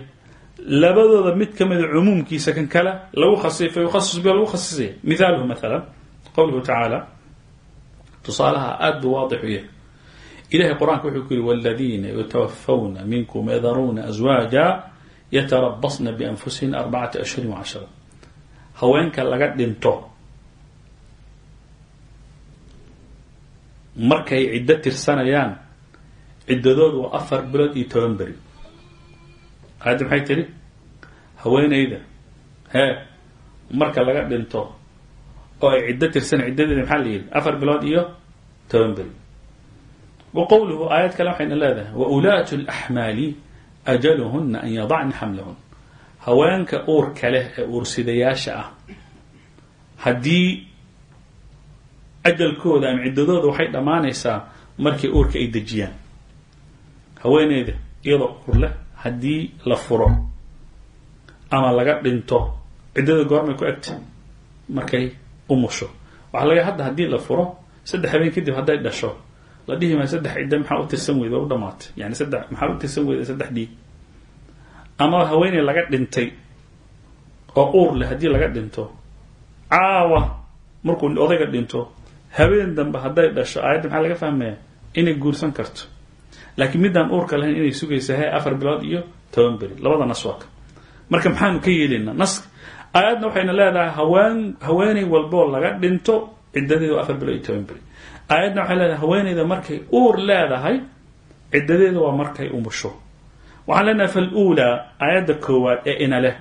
labadooda mid ka mida cumuumkiisa kan kale lagu khasisay fa yukhasis bi lagu khasisaya. Mithaaluhu maala qowluhu tacaala tusaalaha aada buu waadix u yahay. Ilahay qur'aanka ku yihi wاladiina yutawafawna minkum yadaruuna aswaaja yatarabasna bianfusihina arbacata ashhurin wcashra haweenka laga dhinto markay ciddo tirsanayaan ciddadoodu waa afar bilood iyo toban beri. Aayadda maxay tidhi haweenayda hee marka laga dhinto oo ay ciddo tirsanay ciddadeeda maxaa la yidhi? Afar bilood iyo toban beri. Wa qowluhu aayad kale waxayna leedahay wa ulaatu laxmaali ajaluhuna an yadacna xamlahun haweenka uurka leh ee uursidayaasha ah haddii ajalkooda ama ciddadooda waxay dhammaanaysaa markii uurka ay dejiyaan. Haweeneyda iyadoo uur leh haddii la furo ama laga dhinto ciddada goormay ku egtay markay umusho waxaa laga hadda haddii la furo saddex habeen kadib hadday dhasho la dhihi maayo saddex cidda maxaa u tirsan weyda u dhamaatay yani saddex maxaa u tirsan weyda saddex dhiig? Ama haweeney laga dhintay oo uur leh haddii laga dhinto caawa markuu odayga dhinto habeen dambe hadday dhasho aayadda maxaa laga fahmaya inay guursan karto. Laakiin middaan uurka lahayn inay sugaysa he afar bilood iyo toban beri labada nas waa ka marka maxaanu ka yeelaynaa nas aayadna waxayna leedahay haween haweeney walboo laga dhinto ciddadeedu afar bilo iyo toban beri. Aayadna waxay leedahay haweeneyda markay uur leedahay ciddadeeda waa markay umusho. Waxaan leenahay faluulaa aayadda koowaad ee ina leh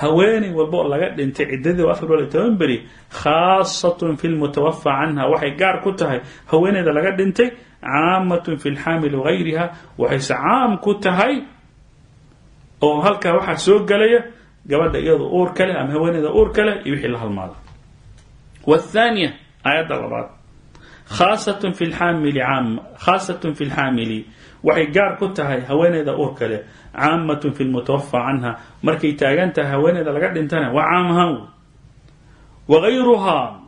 haweeney walba oo laga dhintay ciddadeedu afar iyo toban beri khaasatun fi lmutawafa canha waxay gaar ku tahay haweeneyda laga dhintay caamatun fi lxaamili wagayriha waxayse caam ku tahay oo halkaa waxaa soo gelaya gabadha iyado uur ka leh ama haweeneyda uur ka leh iyo wixii la halmaada wthaaniya aayadda labaad khaasatun fi lxaamili caam khaasatun fi lxaamili waxay gaar ku tahay haweeneyda uurka kale caamatun fi lmutawafa canha. Markay taagan tahay haweeneyda laga dhintana waa caamahan ahaan wey. Waayruhaa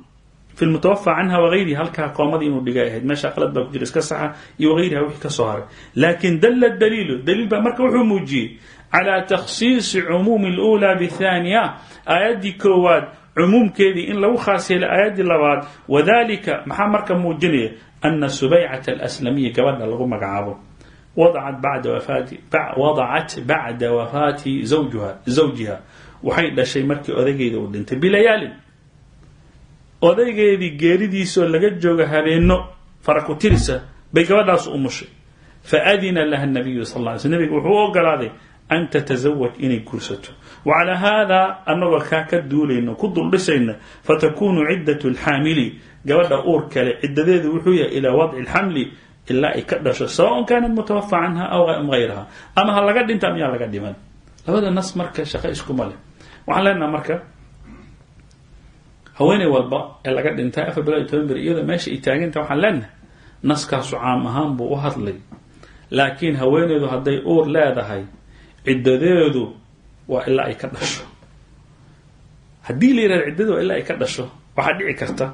fi lmutawafa canha waayrihi halkaa qoomadii inuu dhigay ahayd. Meesha qalad baa ku jira iska saxa iyo waayriha wixii ka soo haray. Laakin dala daliilu daliil baa marka wuxuu muujiyey calaa takhsiisi cumuumi lula bthaaniya aayaddii koowaad cumuumkeedii in lagu khaas yeelay aayaddii labaad. Wadalika maxaa marka muujinaya ana subaycata alslamiya gabadha lagu magacaabo wadacat bada wafaati wadacat bacda wafaati zawjuha zawjiha waxay dhashay markii odaygeeda uu dhintay bilayaalin odaygeedii geeridiisoo laga jooga habeeno farakutirisa bay gabadhaas umushay faadina laha nabiyu sal ly sl nabiga wuxuu u ogolaaday an tatasawaj inay guursato. wacalaa haadaa anagoo kaa ka duulayno ku duldhisayna fatakunu ciddat lxaamili gabadha uur kale cidadeedu wuxuu yahay ilaa wadci lxamli ilaa ay ka dhasho sawaon kaanat mutawafa canha aw gayraha ama ha laga dhinta ama yaa laga dhiman labada nas marka shaqo iskuma leh waxaan leenaha marka haweeney walba ee laga dhintay afar bilood iyo toban beri iyadoo meesha ay taaganta waxaan leenahay naskaasu caam ahaan buu u hadlay laakiin haweeneydu hadday uur leedahay ciddadeedu waa ilaa ay ka dhasho haddii la yihahdo ciddadu waa ilaa ay ka dhasho waxaa dhici karta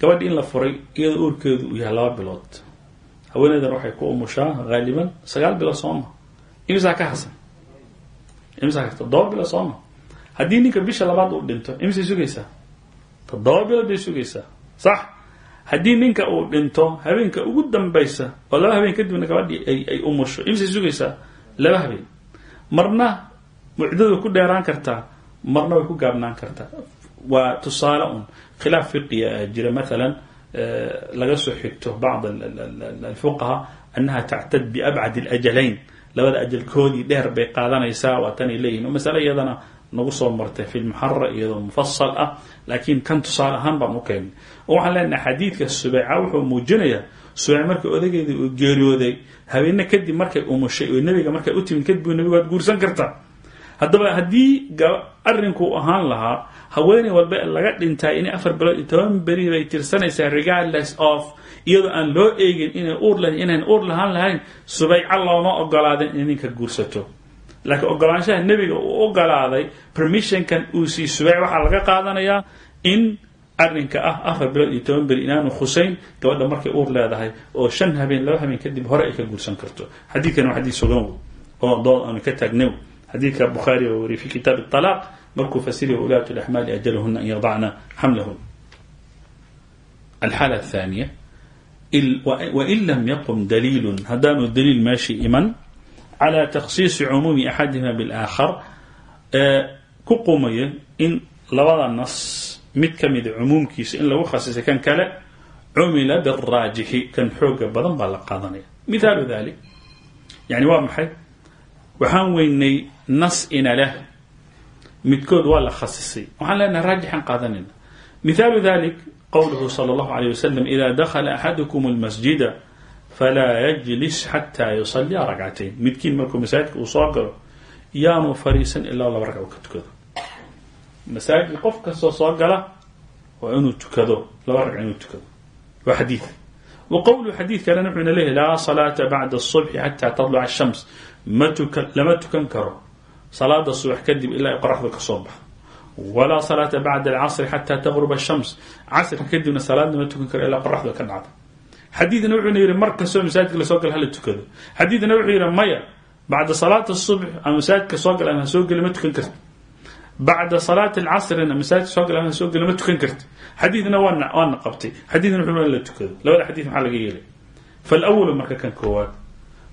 gabadhi in la furay iyadoo uurkeedu uu yahay laba bilood haweeneydan waxay ku umushaa haaliban sagaal bilood sooma. Imisaa ka hasan? Imisaa ka toddoba bilood sooma. Haddii ninka bisha labaad uu dhinto imisay sugaysaa? Toddoba bilood bay sugaysaa. Sax. Haddii ninka uu dhinto habeenka ugu dambaysa oo laba habeen kadibna gabadhii ay umusho imisay sugaysaa? Laba habeen. Marna mucdadu ku dheeraan kartaa marna way ku gaabnaan kartaa waa tusaale un khilaaf fiqiya jira. Maalan laga soo xigto bacd alfuqaha annaha tactad biabcad alajalayn labada ajalkoodii dheer bay qaadanaysaa waa tanay leeyihiin masale iyadana nagu soo martay fi lmuxara iyadoo mufasal ah laakiin kan tusaale ahaan baan u keenay oo waxaan leenahay xadiidka subeyca wuxuu muujinayaa subeyc markii odageedii uu geeriyooday habeene kadib markay umushay oo nebiga markay u timin kadib nebigu waad guursan kartaa haddaba haddii arrinku ahaan lahaa haweeney walba laga dhintay inay afar bilood iyo toban beri bay tirsanaysaa regardless of iyadoo aan loo eegin ina uurla inayn uur lahaan lahayn subayca looma ogolaadin inay ninka guursato. Laakiin ogolaanshaha nebiga uu ogolaaday permissionkan uu sii subeyc waxaa laga qaadanayaa in arrinka ah afar bilood iyo toban beri inaanu khusayn gabadha markay uur leedahay oo shan habeen laba habeen kadib hore ay ka guursan karto. Xadiidkan waa xadiid sugan oo dood aanu ka taagna xadiidka bukhaari oo wariye fi kitaab alaaq markuu fasiriya ulaat اlaxmaali ajalahuna an yadacna xamlahun alxaala الثaaniya wain lam yaqum daliilu haddaanu daliil meeshii iman calى takhsiisi cumuumi axadihima biاlآakhar ku qumaya in labada nas mid ka mida cumuumkiisa in lagu khasisay kan kale cumila biraajixi kan xooga badan baa la qaadanaya mithaalu dalik yani waa maxay waxaan weynay nas ina leh midkood waa la khasisay waxaan leenahay raajixan qaadanayna mithaalu dalik qowluhu salى اllahu عalيه wasalam ida dakla axadukum اlmasjida falaa yajlis xataa yusalliya ragcatayn midkiin markuu masaajidka uu soo galo yaanu fariisan ilaa laba ragc u ka tukado masaajid qof kastoo soo gala waa inuu tukado laba ragc inuu tukado waa xadiid wa qowluhu xadiid kalena wuxuuna leeyahy laa salaata bacda الصubxi xataa tadluca الshams ma tukan lama tukan karo salaada subax kadib ilaa ay qoraxdu ka soo baxo walaa salaata bacda alcasri xataa taqruba shams casrka kadibna salaadna ma tukan karo ilaa qoraxdu ka dhacdo. Xadiidna wuxuuna yihi mar kastoo masaajidka la soo gala hala tukado. Xadiidna wuxuu yihi maya bacda salaat subx ama masaajidka soo gala ama hasoo geli ma tukan karti bacda salaati alcasrina masaajidka soo gala ama hasoo geli ma tukan karti xadiidna waana qabtay. Xadiidna wuxuu la tukado. Labada xadiid maxaa laga yeelay? Falawalu marka kan koowaad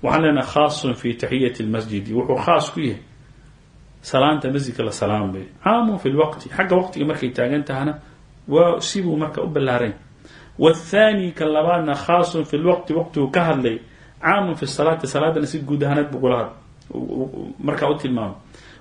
waxaan leenaha khaasun fi taxiyati lmasjidi wuxuu khaas salaanta masjidka la salaamay caamun fi lwaqti xagga waqtiga markay taagan tahana waa sibuu marka u ballaarayn. Wathani kan labaadna khaasun fi lwaqti waqtigu ka hadlay caamun fi salaati salaadana si guud ahaaneed buu kula had markaa u tilmaamay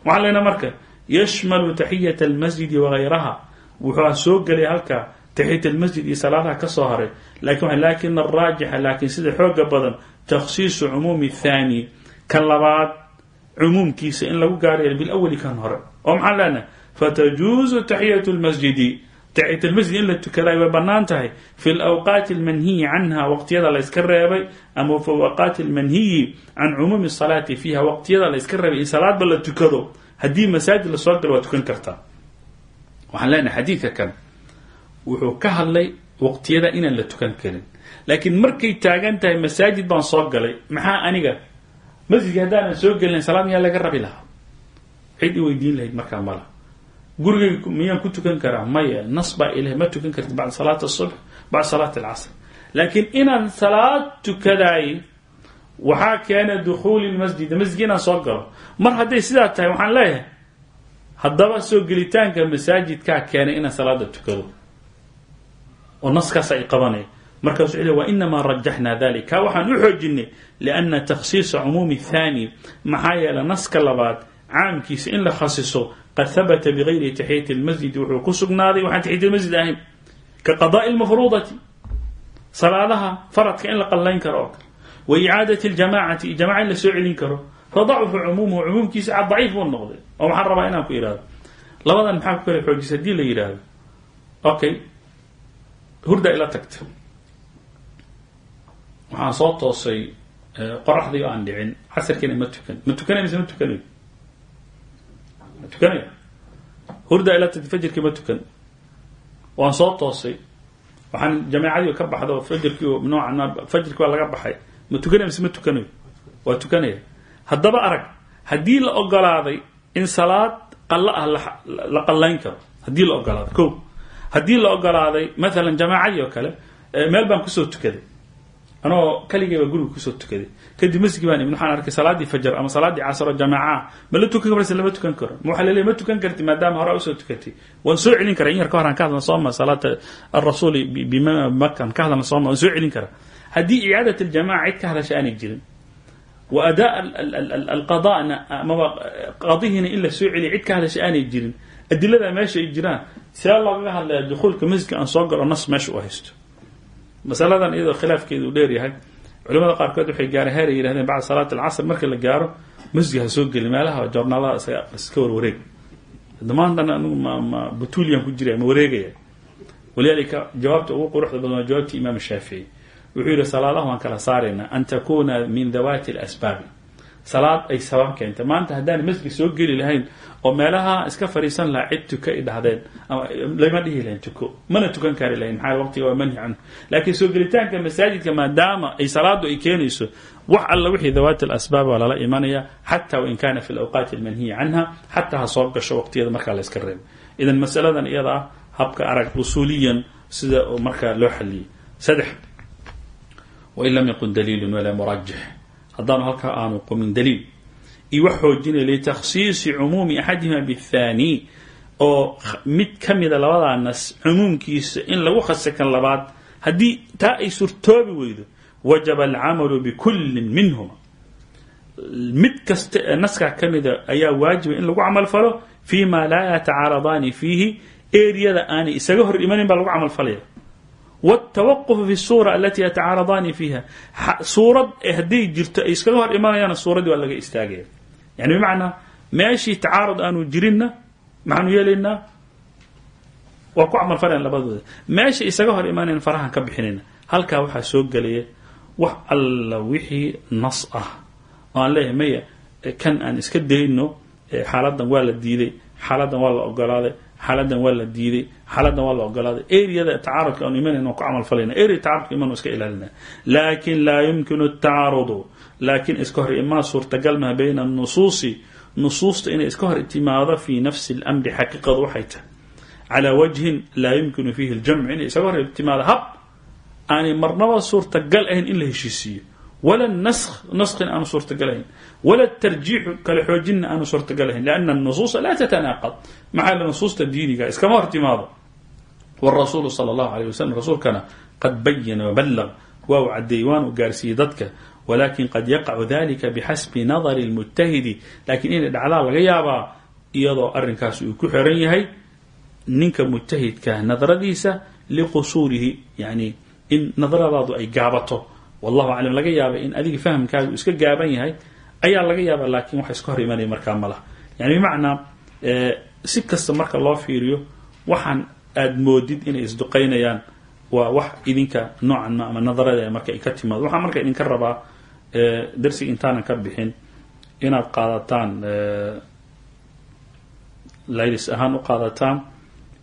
waxaan leenaha marka yashmalu taxiyat almasjidi wagayraha wuxuu soo gelay halkaa taxiyat almasjid iyo salaadaha ka soo haray. Lakin laakiin araajixa laakiin sida xooga badan takhsiisu cumuumi thani kan labaad cumuumkiisa in lagu gaarayo bilawali kan hore. Oo maxaan leenahay fatajuuzu taxiyat lmasjidi. Taxiyat lmasjid in la tukadaay way bannaan tahay. Fi lawqaati almanhiyi canha waqtiyada la yska reebay ama fi awqaati almanhiyi can cumuumi salaati fiiha waqtiyada la yska reebay in salaadba la tukado. Haddii masaajid la soo galo waa tukan kartaa. Waxaan leenahay xadiidka kan wuxuu ka hadlay waqtiyada inaan la tukan karin. Laakiin markay taagan tahay masaajid baan soo galay. Maxaa aniga masjidka haddaanan soo gelin salaad miyaa laga rabi lahaa. Cid i weydiin lahayd markaa mala gurigay miyaan ku tukan karaa? Maya nas baa ilahay ma tukan karti bacda salaat asubx bacda salaat alcasr. Laakiin inaan salaad tukadaay waxaa keena dukhuuli lmasjid masjidka inaan soo galo. Mar hadday sidaa tahay waxaan leeyahay haddaba soo gelitaanka masaajidkaa keenay inaan salaada tukado. Oo naskaas ay qabanaya markaasuu l wainamaa rajaxna dalik ka waxaan u xoojinay liana takhsiisa cumuumi thani maxaa yeele naska labaad caamkiisa in la khasiso qad habata bigayri taxiyati lmasjidi wuxuu ku sugnaaday waxaan taxiyat lmasjid ahayn ka qadaai lmafruudati salaadaha faradka in la qallayn karo oo kale wa icaadati ljamacati jamaca in la soo celin karo fadacufu cumuumuhu cumuumkiisa cad daciif buu noqday oo tagta waxaan soo toosay qoraxdii oo aan dhicin casarkiina ma tukan. Ma tukanayo mise ma tukanayo ma tukanayo hurda ila tagta fajirkii ma tukan. Waan soo toosay waxaan jameecadii ka baxda oo fajirkii noocan fajirkii waa laga baxay. Ma tukanayo mise ma tukanayo waa tukanaya haddaba arag haddii la ogolaaday in salaad qallo ah la qallayn karo haddii la ogolaaday ko haddii la ogolaaday maalan jamaacadii oo kale meel baan ku soo tukaday anoo kaligay baa guriga ku soo tukaday. Kadib masjidkii baan imid waxaan arkay salaaddii fajar ama salaaddii casar oo jamaaca ma la tukan karse lama tukan karo. Ma waxaa laleeyahy ma tukan karti maadaama hore u soo tukatay. Waan soo celin karaa in yar ka hor aan ka hadlna sooma salaata arasuuli bimakan ka hadlna sooma waan soo celin karaa. Haddii icaadat aljamaca cid ka hadasha aanay jirin wa adaa alqadana amaba qadihina in la soo celiya cid ka hadasha aanay jirin adilada meesha ay jiraan see loogaga hadlaya dukuulka masjidka aan soo galo nas meesha u haysto masaladan iyadoo khilaafkeeda uu dheer yahay. Culimada qaarkood waxay gaareen heer ay yihahdeen bacda salaat alcasr marka la gaaro masjidka ha soo geli meelaha joornaalada iska warwareeg damaantan anigu ma ma butuliyan ku jiraya ma wareegaya. Walidaalika jawaabta ugu quruxda badan waa jawaabtii imaam shaafici wuxuu yihi salaadaha waan kala saaraynaa an takuna min dawaati alasbaabi salaad ay sabab keentay. Maanta haddaan masjid soo geli lahayn oo meelaha iska fariisan lahaa cid tuka i dhahdeen ama lama dhihi lahayn tuko mana tukan kari lahayn. Maxaa waqtiga waa manhi canhu. Laakiin soo gelitaanka masaajidka maadaama ay salaadu ay keenayso wax alla wixii dawaati alasbaab waa lala imanaya xata wain kana fi lawqaati almanhiya canha xataa ha soo gasho waqtiyada markaa la iska reebo. Idan masaladan iyada ah habka arag usuuliyan sida markaa loo xaliyay saddex wain lam yakun daliilun walaa murajix haddaanu halkaa aanu qumin daliil. Iyo wax xoojinaya litakhsiisi cumuumi axadihima bithani oo mid ka mida labadaa nas cumuumkiisa in lagu khasa kan labaad haddii taa ay surtoobi weydo wajaba alcamalu bikullin minhuma. Mid kasta ee naskaa ka mida ayaa waajiba in lagu camal falo fi ma laa yatacaaradaani fiihi eriyada aanay isaga hor imanin baa lagu camal falaya wاtawaquf fi suura alati yatacaaradaani fiiha suurad hadday jirto ay iskaga hor imanayaana suuradii waa laga istaagaya yani bimacnaa meeshii tacaarud aanu jirinna maxaanu yeelaynaa waa ku camal falayan labadooda meesha isaga hor imaanayan farahan ka bixinayna halkaa waxaa soo gelaya wax alla wixii nas ah oo aan leeyahay maya kan aan iska dayno xaaladan waa la diiday xaaladan waa la ogolaaday xaaladan waa la diiday xaaladan waa la ogolaaday areada tacaarudka aanu imanayna waan ku camal falayna area tacarudka iman iska ilaalina laakin laa yumkinu atacaarudu laakin iska hor imaa suurtagal maha bayna anusuusi nusuusta inay iska hor timaado fii nafsi اlamri xaqiiqadu waxay tahay calaa wajhin laa yumkinu fiihi اljamcu inay isaga hor timaado hab aanay marnaba suurtagal ahayn in la heshiisiiyo wala naskh naskhina aanu suurtagalahayn wala tarjiixu kala xoojinna aanu suurtagalahayn liana nusuusa laa tatanaaqad maxaa nusuusta diiniga iskama hor timaado wrasuulu sala allahu alayh wasalam rasuulkana qad bayana wabalaq waa uu caddeeyey waan uu gaarsiiyey dadka walakin qad yaqacu dalika bixasbi nadari lmujtahidi lakiin inay dhacdaa laga yaabaa iyadoo arrinkaas uu ku xiran yahay ninka mujtahidka nadradiisa liqusuurihi yani in nadradaadu ay gaabato wallahu aclam laga yaaba in adiga fahamkaagu iska gaaban yahay ayaa laga yaaba laakiin waxa iska hor imanaya markaa malah yani bimacnaa si kasta marka loo fiiriyo waxaan aada moodid inay isduqaynayaan waa wax idinka noocan ma ama nadarada marka ay ka timaado. Waxaan marka idinka rabaa darsiga intaanan ka bixin inaad qaadataan laylis ahaan u qaadataan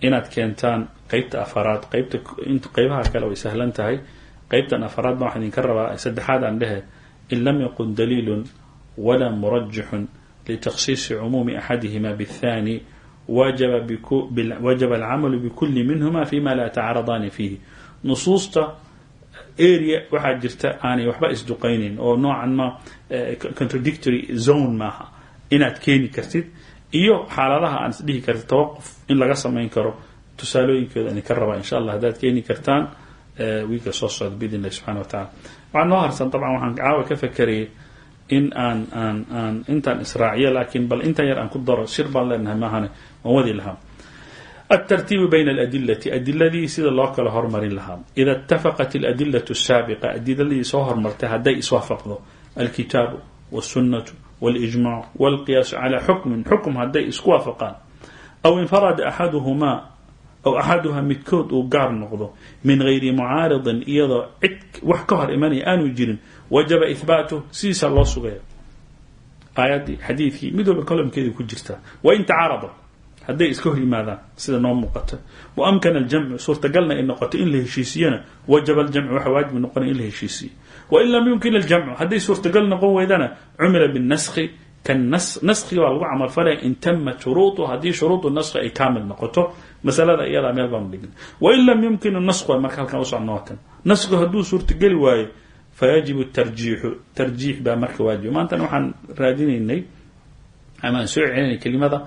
inaad keentaan qeybta afaraad qeybta qeybaha kale way sahlan tahay qeybtan afaraad baa waxaan idinka rabaa saddexaad aan dhehe in lam yakun daliilun walaa murajixun litakhsiisi cumuumi axadihima bاthani wajaba alcamalu bikuli minhuma fima laa tacaaradaani fiihi. Nusuusta area waxaa jirta aanay waxba isduqaynayn oo noocan ma contradictory zone maaha. Inaad keeni kartid iyo xaaladaha aan isdhihi kartid tawaquf in laga samayn karo tusaalooyinkooda idinka rabaa. Insha allah haddaad keeni kartaan wiilka soo socda bidn illahi subxana wa tacala waxaan noo harsan dabcan waxaan caawa ka fekerayay in aan aan aan intaan israaciyo laakiin bal intan yar aan ku daro shir baan leenahay maahane waan wadi lahaa. Altartiibu bayna aladilati adiladii sida loo kala hormarin lahaa. Ida itafaqat aladilatu asaabiqa adiladii soo hormartay hadday iswaafaqdo alkitaabu walsunnatu walijmacu walqiyaasu calaa xukmin xukm hadday isku waafaqaan. Aw infarada axaduhumaa aw axaduhaa midkood uu gaar noqdo min gayri mucaaridin iyadoo cid wax ka hor imanaya aanu jirin wajaba ihbaatu sidiisa loo sugaya aayaddii xadiidkii mid walba kolomkeeda ku jirtaa wain tacaarada hadday iska hor yimaadaan sida noo muuqata. Wa amkana aljamcu suurtagalna ay noqoto in la heshiisiyana wajaba aljamcu waxa waajib noqonaya in la heshiisiyo wain lam yumkin aljamcu hadday suurtagal noqon weydana cumila binaskhi naskiga baa lagu camalfalaya in tamat shuruudu haddii shuruudu naskhi ay kaamil noqoto masalada iyadaa meel baanu dhigin wain lam yumkin nasku marka halkan usocnootan nasku hadduu suurtageli waayo fayajibu tarjiixu tarjiix baa marka waajiba maantana waxaan raadinaynay ama aan kelimada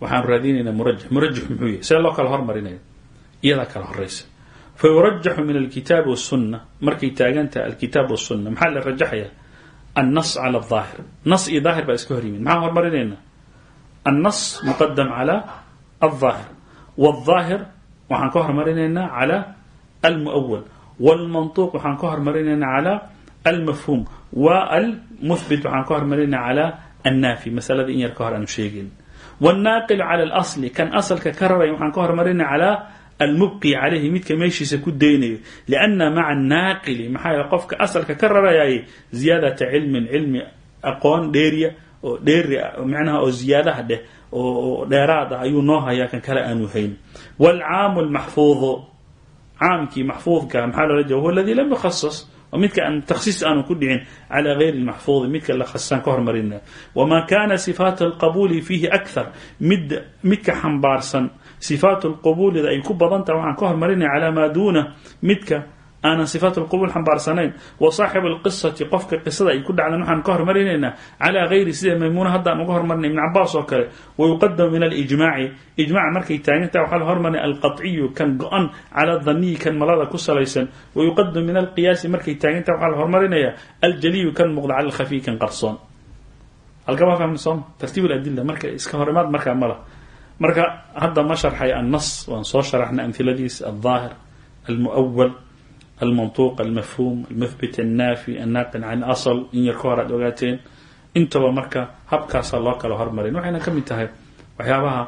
waxaan raadinaynaa murajix murajix muxuu yahay see loo kala hormarinaya iyadaa kala horeysa fa yurajaxu min alkitaabi wasunna markay taagantaha alkitaab wasunna maxaa la rajaxaya? Annas cala aldaahir. Nas iyo daahir baa iska hor yimid. Maxaan hormarinayna annas muqadam cala aldaahir wاldaahir waxaan ka hormarinaynaa cala almuawal wاlmantuuq waxaan ka hormarinaynaa cala almafhuum wa almuhbit waxaan ka hormarinaynaa cala annaafi masaladii in yar ka hor aanu sheegin wاnnaaqilu cala alasli kan asalka ka raraya waxaan ka hormarinaya cala almubqi calayhi midka meeshiisa ku daynayo lianna maca annaaqili maxaa yaele qofka asalka ka rarayay ziyaadata cilmin cilmi aqoon dheeriya oo dheeri macnaha oo ziyaadaha dheh oo dheeraad ah ayuu noo hayaa kan kale aanu hayn. Wاlcaamu lmaxfuudu caamkii maxfuudka maxaa loola jeeda huwa aladi lam yukhasas midka aan takhsiis aanu ku dhicin cala gayri lmaxfuudi midka la khasisaan ka hormarina. Wama kana sifaat alqabuuli fiihi akthar mid midka xambaarsan sifaat lqabuulida ay ku badan tahay waxaan ka hormarinaya calaa maa duuna midka aanan sifaat lqabuul xambaarsanayn wa saaxibu lqisati qofka qisada ay ku dhacdaan waxaan ka hormarinaynaa. Calaa gayri sida maymuuna haddaan uga hormarinay ibn cabaas oo kale wayuqadamu min alijmaaci ijmac markay taagantaha waxaa la hormarinaya alqaطciyu kan go-an cala daniyi kan malada ku salaysan. Wayuqadamu min alqiyaasi markay taagantaha waxaa la hormarinaya aljaliyu kan muuqda cala alkhafiy kan qarsoon. Halkama fahmna sooma tartiib aladila marka iska horimaad markaa mala marka hadda ma sharxay annas waan soo sharaxnay amhiladiis aldaahir almuawal almantuuq almafhuum almuhbit annaafi annaaqil can asl in yar ka hor aad ogaateen intaba marka habkaasaa loo kala hormarin waxayna ka mid tahay waxyaabaha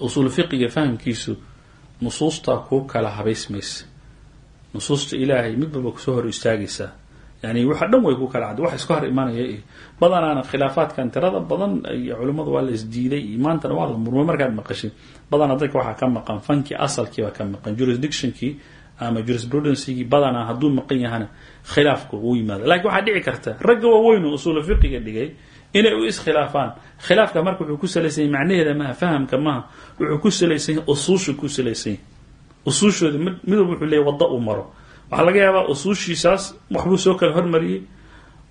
usuul fiqiga fahamkiisu nusuustaa kuu kala habaysmaysa nusuusta ilaahay mid walba ku soo hor istaagaysaa yani waxa dhan way ku kala cadda wax iska hor imanaya iyo badanaana khilaafaadkan tirada badan iyo culimmadu waa la isdiiday iyo maantana waa la murmay markaad maqashin badana dadka waxaa ka maqan fankii asalkii baa ka maqan ama jurisprudencygii badanaa hadduu maqan yahana khilaafku uu yimaado. Lakiin waxaa dhici karta ragga waaweyn oo usuula fiqiga dhigay inay u iskhilaafaan. Khilaafka marka wuxuu ku salaysan yahy macnaheeda maha fahamka maha wuxuu ku salaysan yahy usuushu ku salaysan yahy usuushooda mid walba wuxuu leeyahy wadda uu maro. Waxaa laga yaabaa usuushiisaas waxbuu soo kala hormariyey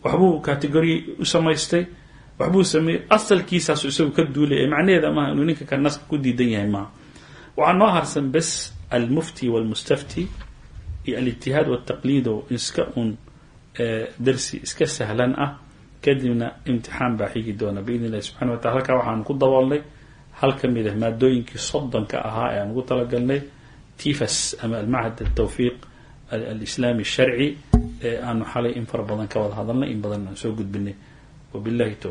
waxbuu category u samaystay waxbuu sameeyey asalkiisaasu isagu ka duulaya macnaheeda maaha inuu ninka ka naska ku diidan yahay maaha. Waxaa noo harsan bes almufti walmustafti iyo alijtihaad waltaqliid oo iska un darsi iska sahlan ah kadibna imtixaan baa xigi doona biidn illahi subxana watala halkaa waxaanu ku daboolnay hal ka mid ah maadooyinkii soddonka ahaa ee aan ugu talagalnay tifas ama almachad altawfiiq alislaami sharci ee aanu xalay in fara badan ka wada hadalnay in badan aan soo gudbinay. Wabillahi towfiq